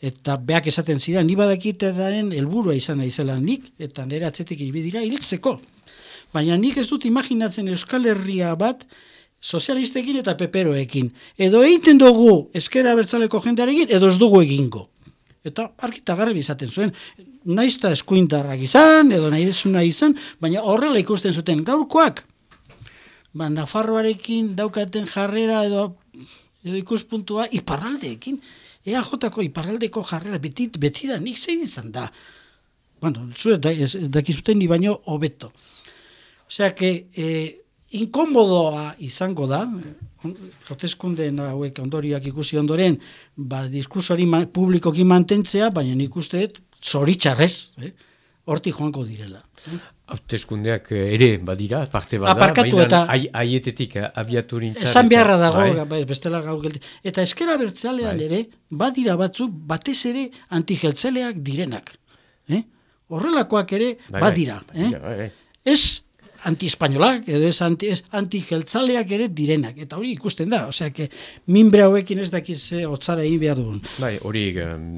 eta beak esaten zidan, ni badakite daren helburua izan naizela nik, eta nire atzetik ibidira hiltzeko. Baina nik ez dut imaginatzen Euskal Herria bat sozialistekin eta peperoekin. Edo egiten dugu eskera bertzaleko jendearekin, edo ez dugu egingo. Eta arkita garbi izaten zuen, naizta eskuintarrak izan, edo nahi desuna izan, baina horrela ikusten zuten gaurkoak. Ba, Nafarroarekin daukaten jarrera edo, edo ikuspuntua iparraldeekin. EAJ-ko iparraldeko jarrera beti, beti da, nik zein izan da. Bueno, zure da, dakizuten ni baino hobeto. Osea, que eh, inkomodoa izango da, proteskunde hauek ondoriak ikusi ondoren, ba, diskursori ma, publikoki mantentzea, baina nik uste zoritxarrez, eh, hortik joango direla. Hauteskundeak eh, ere badira, parte bada, Aparkatu eta aietetik eh, abiatu nintzen. Esan beharra dago, bai. bai. bestela gau geldi. Eta eskera bertzalean bai. ere, badira batzu, batez ere antijeltzaleak direnak. Eh? Horrelakoak ere, bai, bai. badira. Eh? Bai, bai. Ez anti-espainolak, edo ez, anti, ez anti-jeltzaleak ere direnak. Eta hori ikusten da, osea, que minbre hauekin ez dakiz otzara egin behar dugun. Bai, hori,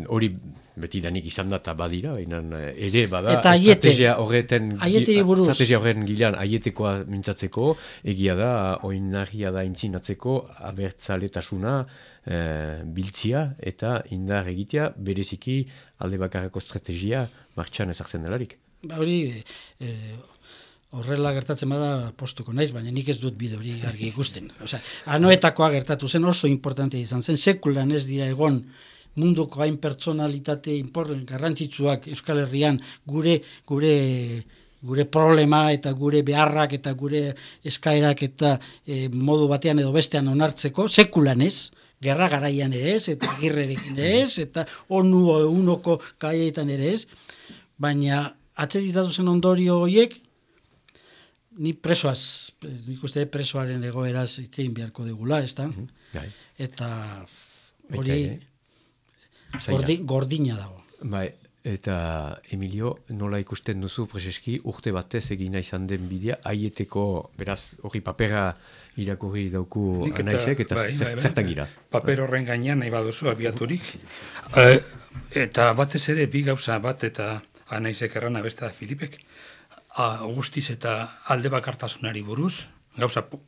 hori beti danik izan da eta badira, inan, eh, ere bada eta estrategia horreten estrategia horren gilean aietekoa mintzatzeko, egia da, oinagia da intzinatzeko, abertzaletasuna e, biltzia eta indar egitea bereziki alde bakarreko estrategia martxan ezartzen delarik. Ba hori, e, horrela gertatzen bada postuko naiz, baina nik ez dut bide hori argi ikusten. Osea, anoetakoa gertatu zen oso importante izan zen, sekulan ez dira egon munduko hain pertsonalitate imporren garrantzitsuak Euskal Herrian gure gure gure problema eta gure beharrak eta gure eskaerak eta e, modu batean edo bestean onartzeko sekulan ez, gerra garaian ere ez, eta girrerekin ere ez, eta onu unoko kaietan ere ez, baina atzeditatu zen ondorio horiek, ni presoaz, nik uste presoaren egoeraz itzein beharko degula, ez da? Mhm, eta hori gordi, gordina dago. Bai, eta Emilio, nola ikusten duzu prezeski urte batez egina izan den bidea, aieteko, beraz, hori papera irakurri dauku anaizek, eta bai, bai, bai, zertan gira. Paper horren gainean nahi baduzu abiaturik. Uh, eta batez ere, bi gauza bat eta anaizek errana beste da Filipek, guztiz eta alde bakartasunari buruz, gauza po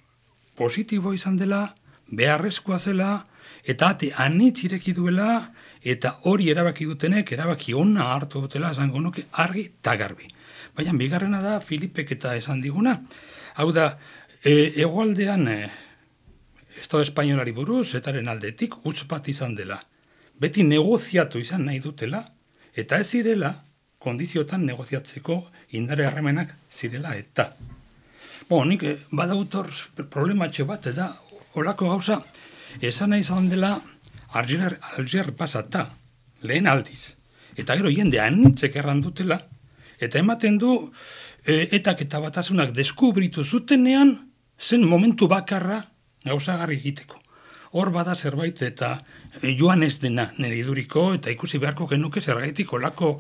positibo izan dela, beharrezkoa zela, eta ate anitz ireki duela, eta hori erabaki dutenek, erabaki ona hartu dutela, esango nuke, argi eta garbi. Baina, bigarrena da, Filipek eta esan diguna, hau da, e, egoaldean, e, Estado Espainolari buruz, etaren aldetik, utz bat izan dela. Beti negoziatu izan nahi dutela, eta ez zirela, kondiziotan negoziatzeko indare harremenak zirela eta. Bo, nik e, badautor problematxo bat, eta olako gauza, esan nahi izan dela, Alger, Alger pasata, lehen aldiz. Eta gero jende anitzek erran dutela, eta ematen du, e, etak eta batasunak deskubritu zutenean, zen momentu bakarra gauzagarri egiteko. Hor bada zerbait eta e, joan ez dena nire iduriko, eta ikusi beharko genuke zergaitik olako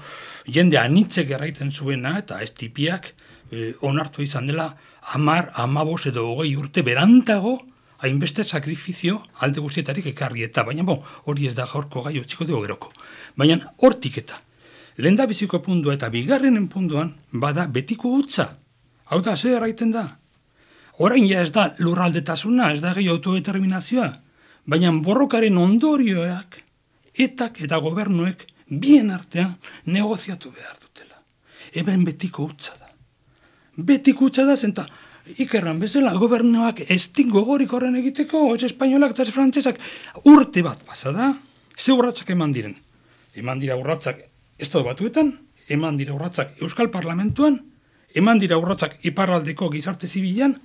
jende anitzek erraiten zuena, eta ez tipiak e, onartu izan dela, amar, amabos edo hogei urte berantago, hainbeste sakrifizio alde guztietarik ekarri eta, baina bo, hori ez da gaurko gai txiko dugu geroko. Baina hortik eta, lehen da biziko pundua eta bigarrenen punduan, bada betiko utza. Hau da, zer erraiten da? Orain ja ez da lurraldetasuna, ez da gehi autodeterminazioa, baina borrokaren ondorioak, etak eta gobernuek bien artean negoziatu behar dutela. Eben betiko utza da. Betiko utza da zenta, ikerran bezala, gobernuak ez dingo gorik horren egiteko, ez espainolak eta ez frantzesak, urte bat pasada, ze urratzak eman diren. Eman dira urratzak estado batuetan, eman dira urratzak Euskal Parlamentuan, eman dira urratzak iparraldeko gizarte zibilan,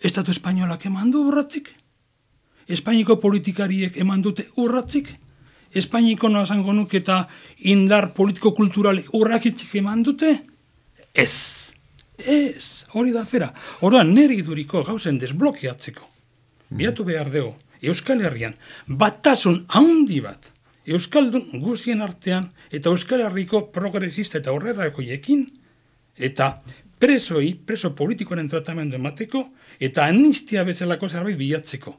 Estatu espainolak eman du urratzik, Espainiko politikariek eman dute urratzik, Espainiko noazango nuke eta indar politiko-kulturalik urrakitzik eman dute, ez. Ez, hori da fera. Horuan, neri iduriko gauzen desblokeatzeko. Biatu behar dugu, Euskal Herrian, batasun handi bat, Euskaldun guztien artean, eta Euskal Herriko progresista eta horrerako eta presoi, preso politikoaren tratamendu emateko, eta anistia bezalako zerbait bilatzeko.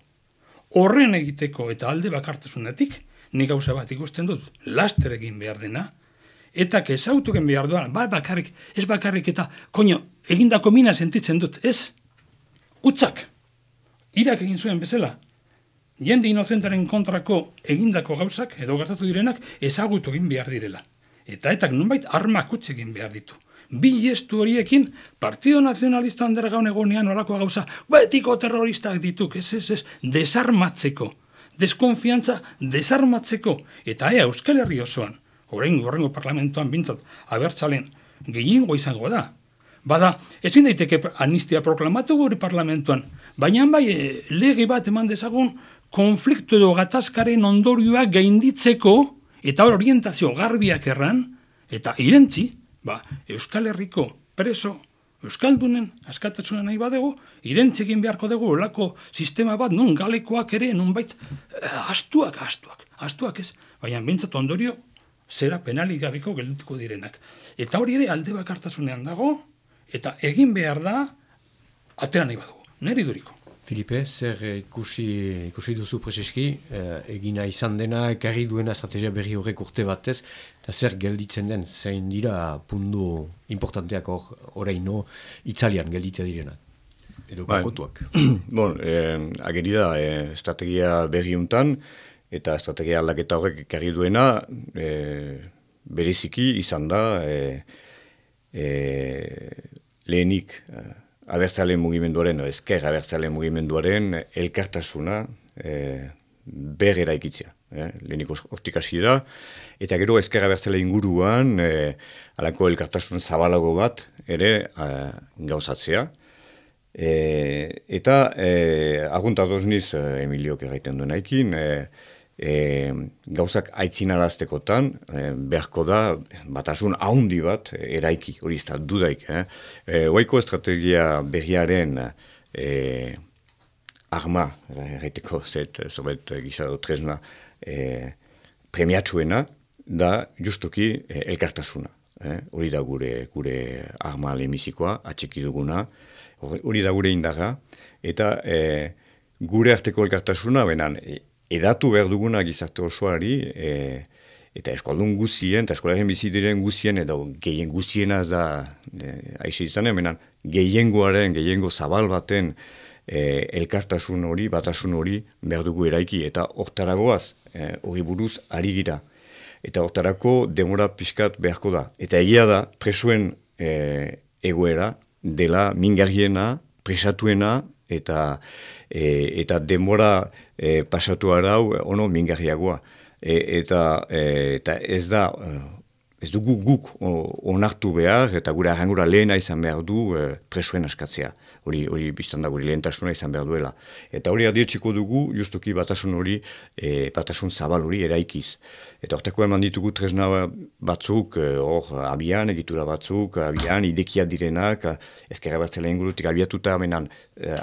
Horren egiteko eta alde bakartasunetik, nik gauza bat ikusten dut, laster egin behar dena, eta kezautuken behar duan, ba, bakarrik, ez bakarrik eta, koño, egindako mina sentitzen dut, ez? Utzak, irak egin zuen bezala, jende inozentaren kontrako egindako gauzak, edo gastatu direnak, ezagutu egin behar direla. Eta etak nunbait armak utz egin behar ditu. Bi estu horiekin, Partido Nazionalista handera gaun egonean olako gauza, betiko terroristak dituk, ez, ez, ez, desarmatzeko, deskonfiantza desarmatzeko, eta ea Euskal Herri osoan, orain gorrengo parlamentoan bintzat abertzalen gehiengo izango da. Bada, ezin daiteke anistia proklamatu gure parlamentuan, baina bai e, lege bat eman dezagun konfliktu edo gatazkaren ondorioak gainditzeko eta hor orientazio garbiak erran eta irentzi, ba, Euskal Herriko preso Euskaldunen askatasuna nahi badego, irentzekin beharko dugu olako sistema bat, nun galekoak ere, nun bait, eh, astuak, astuak, astuak ez, baina bintzat ondorio zera penalik gabeko geldutuko direnak. Eta hori ere alde bakartasunean dago, eta egin behar da, atera nahi badugu, neri duriko. Filipe, zer ikusi, ikusi duzu prezeski, eh, egina izan dena, ekarri duena estrategia berri horrek urte batez, eta zer gelditzen den, zein dira pundu importanteak hor, oraino, itzalian gelditea direnak. Edo Bai. gakotuak. bon, eh, ageri da, eh, estrategia berri untan, eta estrategia aldaketa horrek ekarri duena, eh, bereziki izan da, eh, eh, lehenik, eh, abertzale mugimenduaren, ezker abertzale mugimenduaren elkartasuna e, berrera ikitzea. Eh? Lehenik hortik hasi da, eta gero ezker abertzale inguruan e, alako elkartasun zabalago bat ere a, gauzatzea. E, eta e, aguntatoz niz Emiliok egiten duen haikin, e, e, gauzak aitzinaraztekotan e, beharko da batasun haundi bat eraiki, hori ez da dudaik. Eh? E, oaiko estrategia berriaren e, arma, erraiteko zet, zobet gizado tresna, e, premiatsuena da justuki e, elkartasuna. Eh? Hori da gure gure arma lemizikoa, atxiki duguna, hori da gure indaga, eta e, gure arteko elkartasuna, benan, edatu behar duguna gizarte osoari, e, eta eskualdun guzien, eta eskualdun bizi diren guzien, edo gehien guziena da, e, aixe izan emanan, gehiengoaren, gehiengo zabal baten e, elkartasun hori, batasun hori behar dugu eraiki, eta hortaragoaz, e, hori buruz ari gira. Eta hortarako demora pixkat beharko da. Eta egia da, presuen e, egoera, dela mingarriena, presatuena, eta e, eta demora e, pasatu arau ono mingarriagoa. E, eta, e, eta ez da, ez dugu guk onartu behar, eta gure arrangura lehena izan behar du e, presuen askatzea. Hori, hori biztan da guri lehentasuna izan behar duela. Eta hori adietxiko dugu, justuki batasun hori, e, batasun zabal hori eraikiz. Eta hortako eman ditugu tresna batzuk, hor, abian, egitura batzuk, abian, idekia direnak, ezkerra bertzela ingurutik abiatuta, menan,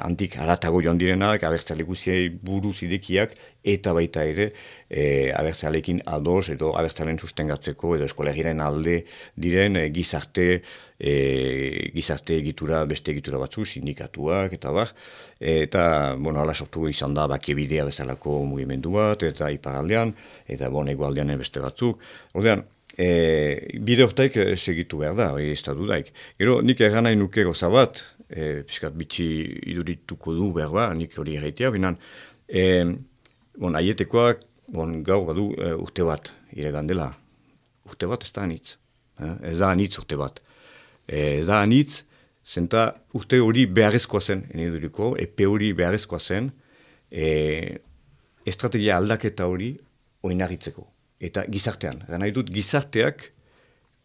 antik aratago joan direnak, abertzale guziei buruz idekiak, eta baita ere e, abertzalekin ados edo abertzalen sustengatzeko edo eskolegiren alde diren e, gizarte e, gizarte egitura, beste egitura batzu, sindikatuak eta bar, eta, bueno, ala sortu izan da bakebidea bezalako mugimendu bat, eta iparaldean, eta, bon, egualdean beste batzuk. Ordean, e, bide hortaik segitu behar da, hori ez da dudaik. Gero, nik erran nahi nuke goza bat, e, piskat bitxi idurituko du behar ba, nik hori erraitea, binan, e, bon, aietekoak, bon, gaur badu e, urte bat, iregan dela, urte bat ez da anitz, e, ez da anitz urte bat. E, ez da anitz, zenta urte hori beharrezkoa zen, eneduriko, epe hori beharrezkoa zen, e, estrategia aldaketa hori oinarritzeko. Eta gizartean, gana dut gizarteak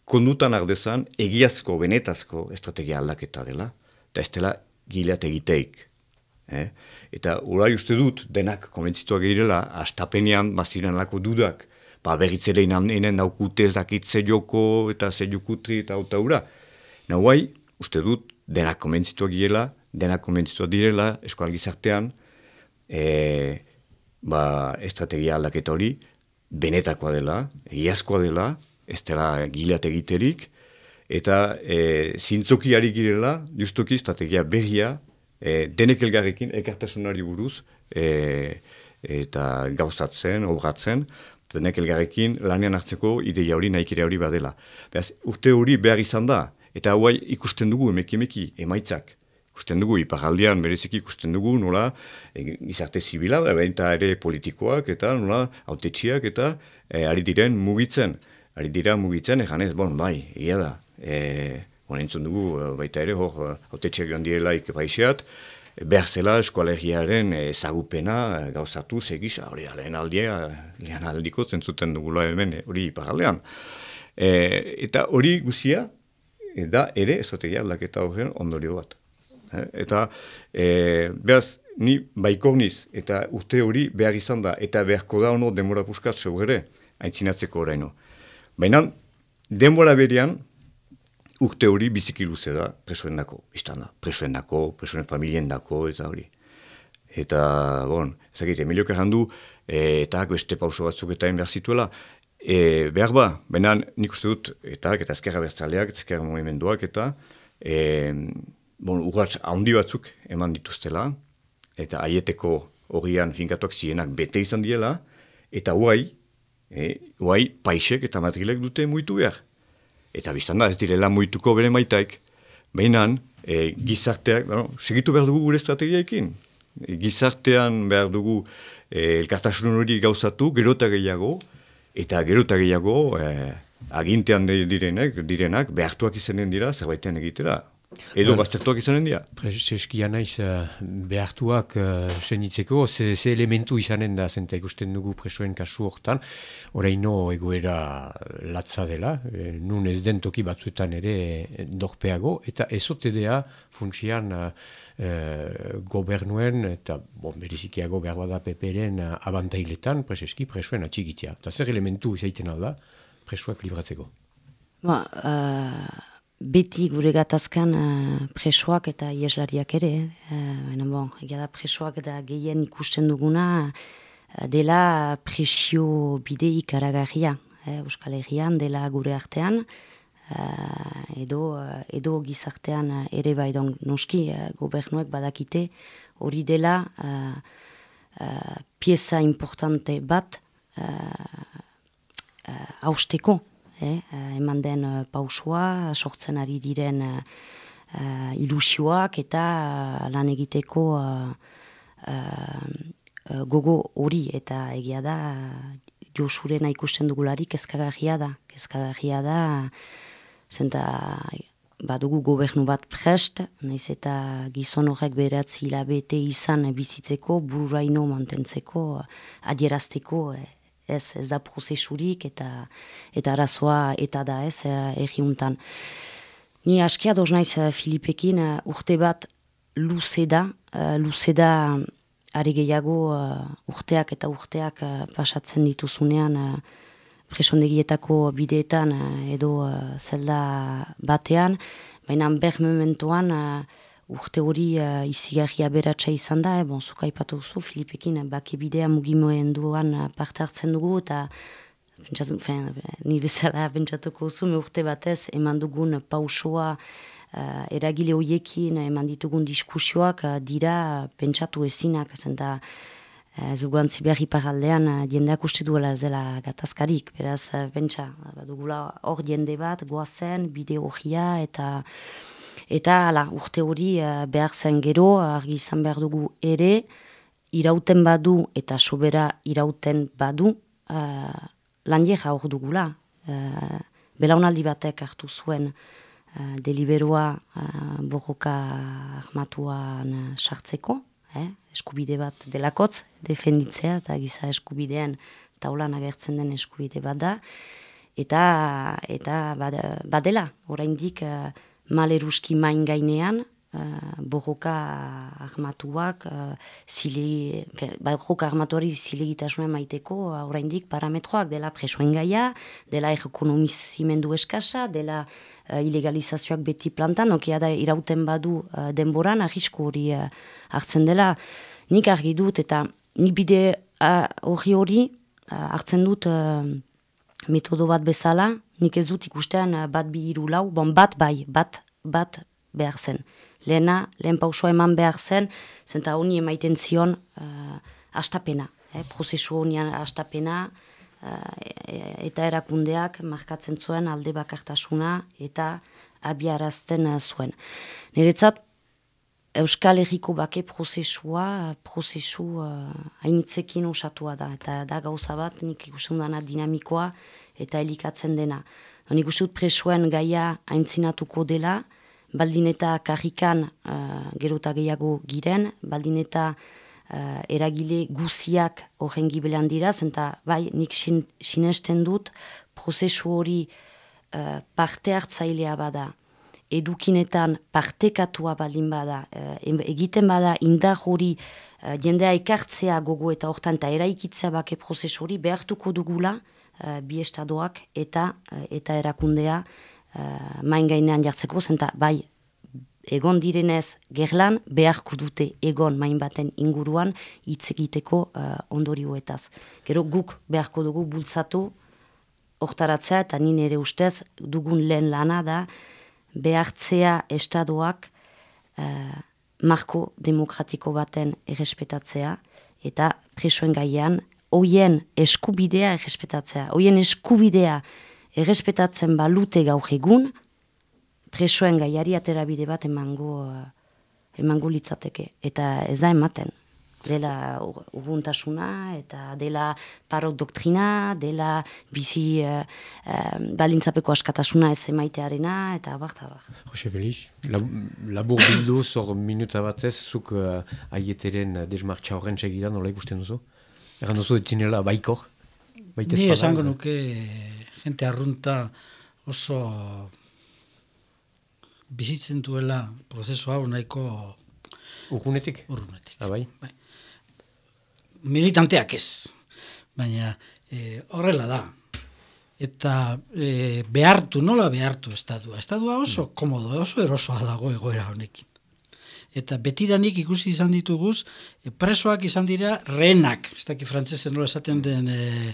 kondutan ardezan egiazko, benetazko estrategia aldaketa dela, eta ez dela gileat egiteik. Eh? Eta urai uste dut, denak konbentzituak girela, astapenean baziren lako dudak, ba berritzere inan enen daukute ez dakit ze joko eta ze jokutri eta auta ura. Na guai, uste dut, denak konbentzituak girela, denak konbentzituak direla, eskoal gizartean, e, ba, estrategia aldaketa hori, benetakoa dela, egiazkoa dela, ez dela gileat egiterik, eta e, zintzoki ari girela, justuki estrategia berria, e, denek elgarrekin, ekartasunari buruz, e, eta gauzatzen, obratzen, denek elgarrekin lanean hartzeko ideia hori, naikire hori badela. Beraz, urte hori behar izan da, eta hauai ikusten dugu emeki-emeki, emaitzak. Ikusten dugu, iparaldean bereziki ikusten dugu, nola, e, izarte zibila, eta ere politikoak, eta nola, autetxiak, eta e, ari diren mugitzen. Ari dira mugitzen, egan ez, bon, bai, ia da, e, entzun dugu, e, baita ere, hor, hotetxeak joan direlaik paiseat, behar zela eskualegiaren ezagupena e, gauzatu segisa, hori lehen aldia, lehen aldiko zentzuten dugula hemen hori iparaldean. E, eta hori guzia, e, da ere estrategia aldaketa horren ondorio bat. Eta e, behaz, ni baikorniz eta urte hori behar izan da, eta beharko da ono demora puskat ere, aintzinatzeko oraino. Baina, denbora berian, urte hori biziki luze da presoen dako, biztan da, presoen dako, presoen familien dako, eta hori. Eta, bon, ezagit, Emilio Kerrandu, e, eta beste pauso batzuk eta behar zituela, e, behar ba, benan nik uste dut, eta eta ezkerra bertzaleak, ezkerra movimenduak, eta, e, bon, urratz handi batzuk eman dituztela, eta aieteko horian finkatuak zienak bete izan diela, eta huai, e, huai paisek eta matrilek dute muitu behar. Eta biztan da, ez direla muituko bere maitaik, behinan, e, gizarteak, bueno, segitu behar dugu gure estrategiaekin. E, gizartean behar dugu e, elkartasun hori gauzatu, gerota gehiago, eta gerota gehiago, e, agintean direnek, direnak, behartuak izanen dira, zerbaitean egitera. Edo baztertuak izanen dira? Preseskia naiz uh, behartuak uh, senitzeko, ze, ze elementu izanen da, zenta ikusten dugu presoen kasu hortan, oraino egoera latza dela, e, nun ez den toki batzuetan ere dorpeago, eta ezotedea funtsian uh, gobernuen, eta bon, berizikiago behar bada peperen uh, abantailetan, preseski presoen atxigitzea. Eta zer elementu izaiten alda, presoak libratzeko? Ba, uh beti gure gatazkan uh, presoak eta ieslariak ere. Uh, bon, egia da presoak eta gehien ikusten duguna uh, dela presio bide ikaragarria. Eh, Euskal Herrian dela gure artean, uh, edo, edo gizartean ere bai don noski uh, gobernuek badakite hori dela uh, uh, pieza importante bat uh, uh, hausteko eh, eman den uh, pausua, sortzen ari diren uh, ilusioak eta lan egiteko gogo hori eta egia da josurena ikusten dugularik kezkagarria da. Kezkagarria da, zenta badugu gobernu bat prest, naiz eta gizon horrek beratzi hilabete izan bizitzeko, burraino mantentzeko, adierazteko, eh, ez, ez da prozesurik eta eta arazoa eta da ez erriuntan. Ni askia doz naiz eh, Filipekin uh, urte bat luze da, luze da ari gehiago urteak eta urteak pasatzen dituzunean presondegietako bideetan edo zelda batean, baina ber momentuan uh, urte hori uh, izigarria beratxa izan da, e, bon, zuka ipatu zu, Filipekin, bake bidea mugimoen duan uh, parte hartzen dugu, eta pentsatu, fen, ni bezala pentsatuko zu, me urte batez, eman dugun pausoa, uh, eragile hoiekin, eman ditugun diskusioak, uh, dira pentsatu ezinak, zen da, Ez uguan ziberri paraldean jendeak uste duela zela gatazkarik, beraz, pentsa, dugula hor jende bat, goazen, bideo horria, eta Eta ala, urte hori uh, behar zen gero, argi izan behar dugu ere, irauten badu eta sobera irauten badu, uh, lan hor dugula. Uh, belaunaldi batek hartu zuen uh, deliberua uh, borroka armatuan sartzeko, eh? eskubide bat delakotz, defenditzea eta giza eskubidean taulan agertzen den eskubide bat da. Eta, eta badela, oraindik maleruski main gainean, uh, borroka armatuak, uh, zile, borroka armatuari zilegitasuna maiteko, uh, oraindik parametroak dela presoen gaia, dela ekonomizimendu eskasa, dela uh, ilegalizazioak beti plantan, okia da irauten badu uh, denboran, ahisko hori uh, hartzen dela, nik argi dut, eta nik bide hori uh, hori uh, hartzen dut uh, metodo bat bezala, nik ez dut ikustean eh, bat bi iru lau, bon bat bai, bat, bat behar zen. Lehena, lehen pausua eman behar zen, zenta honi emaiten zion uh, astapena. Eh, prozesu honian astapena, uh, eta erakundeak markatzen zuen alde bakartasuna eta abiarazten zuen. Niretzat, Euskal Herriko bake prozesua, prozesu hainitzekin osatua da. Eta da gauza bat, nik ikusten dana dinamikoa, eta elikatzen dena. Nik uste dut presoen gaia aintzinatuko dela, baldin eta karrikan uh, gerota gehiago giren, baldin eta uh, eragile guziak horren gibelean dira, zenta bai nik sin, sinesten dut prozesu hori uh, parte hartzailea bada, edukinetan partekatua baldin bada, uh, egiten bada indar hori jendea ekartzea gogo eta hortan eta eraikitzea bake prozesu hori behartuko dugula, uh, bi estadoak eta uh, eta erakundea uh, main gainean jartzeko zenta bai egon direnez gerlan beharko dute egon main baten inguruan hitz egiteko uh, ondorioetaz. Gero guk beharko dugu bultzatu hortaratzea eta nire ere ustez dugun lehen lana da behartzea estadoak uh, marko demokratiko baten errespetatzea eta presoen gaian hoien eskubidea errespetatzea. Hoien eskubidea errespetatzen balute gaur egun, presoen gaiari aterabide bat emango, uh, emango litzateke. Eta ez da ematen. Dela ubuntasuna, eta dela parok doktrina, dela bizi uh, uh, balintzapeko askatasuna ez emaitearena, eta abar, abar. Jose Felix, labur bildu zor minuta batez, zuk uh, aieteren desmartxa horren segidan, nola ikusten duzu? Egan duzu etxinela baikor? Ni esango nuke jente arrunta oso bizitzen duela prozesu hau nahiko... Urrunetik? Urrunetik. Ah, bai? bai. Militanteak ez, baina e, horrela da. Eta e, behartu, nola behartu estadua? Estadua oso mm. komodo, oso erosoa dago egoera honekin eta betidanik ikusi izan dituguz, e, presoak izan dira renak, ez daki frantzezen nola esaten den... E,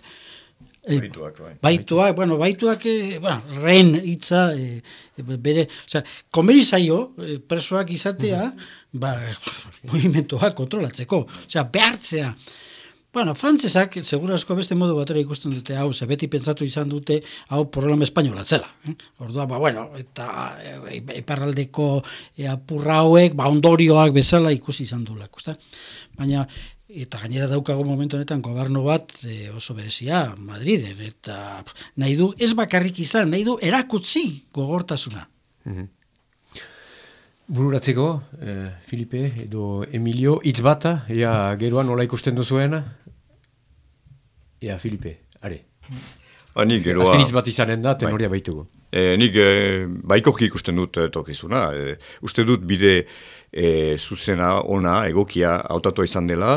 baituak, bai. Baituak, bueno, baituak, e, bueno, ren hitza, e, bere, oza, komeri zaio, presoak izatea, ba, movimentuak kontrolatzeko, oza, behartzea, Bueno, frantzesak, segura asko beste modu batera ikusten dute, hau, ze beti pentsatu izan dute, hau, problema espainola zela. Eh? Ordua, ba, bueno, eta e, iparraldeko e, apurra hauek, ba, ondorioak bezala ikusi izan du lako, Baina, eta gainera daukago momentu honetan gobernu bat e, oso berezia, Madriden, eta nahi du, ez bakarrik izan, nahi du, erakutzi gogortasuna. Mm -hmm. Bururatzeko, eh, Filipe edo Emilio, hitz bata, ea geroan nola ikusten duzuena? Ea, Filipe, are. Ba, nik geroa... Azken hitz bat izanen da, tenoria bai. baitugu. E, nik e, baikorki ikusten dut e, tokizuna. uste dut bide e, zuzena, ona, egokia, autatua izan dela,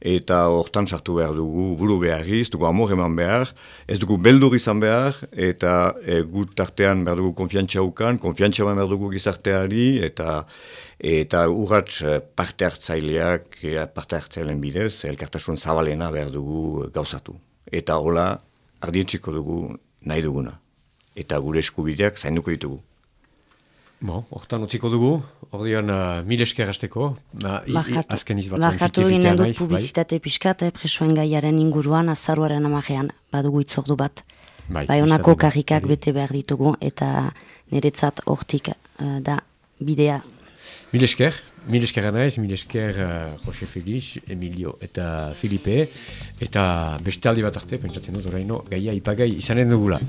eta hortan sartu behar dugu buru beharri, ez dugu amor eman behar, ez dugu beldur izan behar, eta e, gut tartean behar dugu konfiantza ukan, konfiantza behar dugu gizarteari, eta eta urratz e, parte hartzaileak, e, parte hartzailean bidez, elkartasun zabalena behar dugu gauzatu. Eta hola, ardientziko dugu nahi duguna. Eta gure eskubideak zainduko ditugu. Bo, hortan utziko dugu, ordean uh, mil esker azteko, azken izbatzen Barkatu ginen dut bai? publizitate pixkat, eh, presoen gaiaren inguruan, azaruaren amajean, badugu itzordu bat. Bai, bai honako karrikak bete behar ditugu, eta niretzat hortik uh, da bidea. Mil esker, mil esker anaiz, mil esker uh, Jose Felix, Emilio eta Filipe, eta beste aldi bat arte, pentsatzen dut, oraino, gaia ipagai izanen dugula.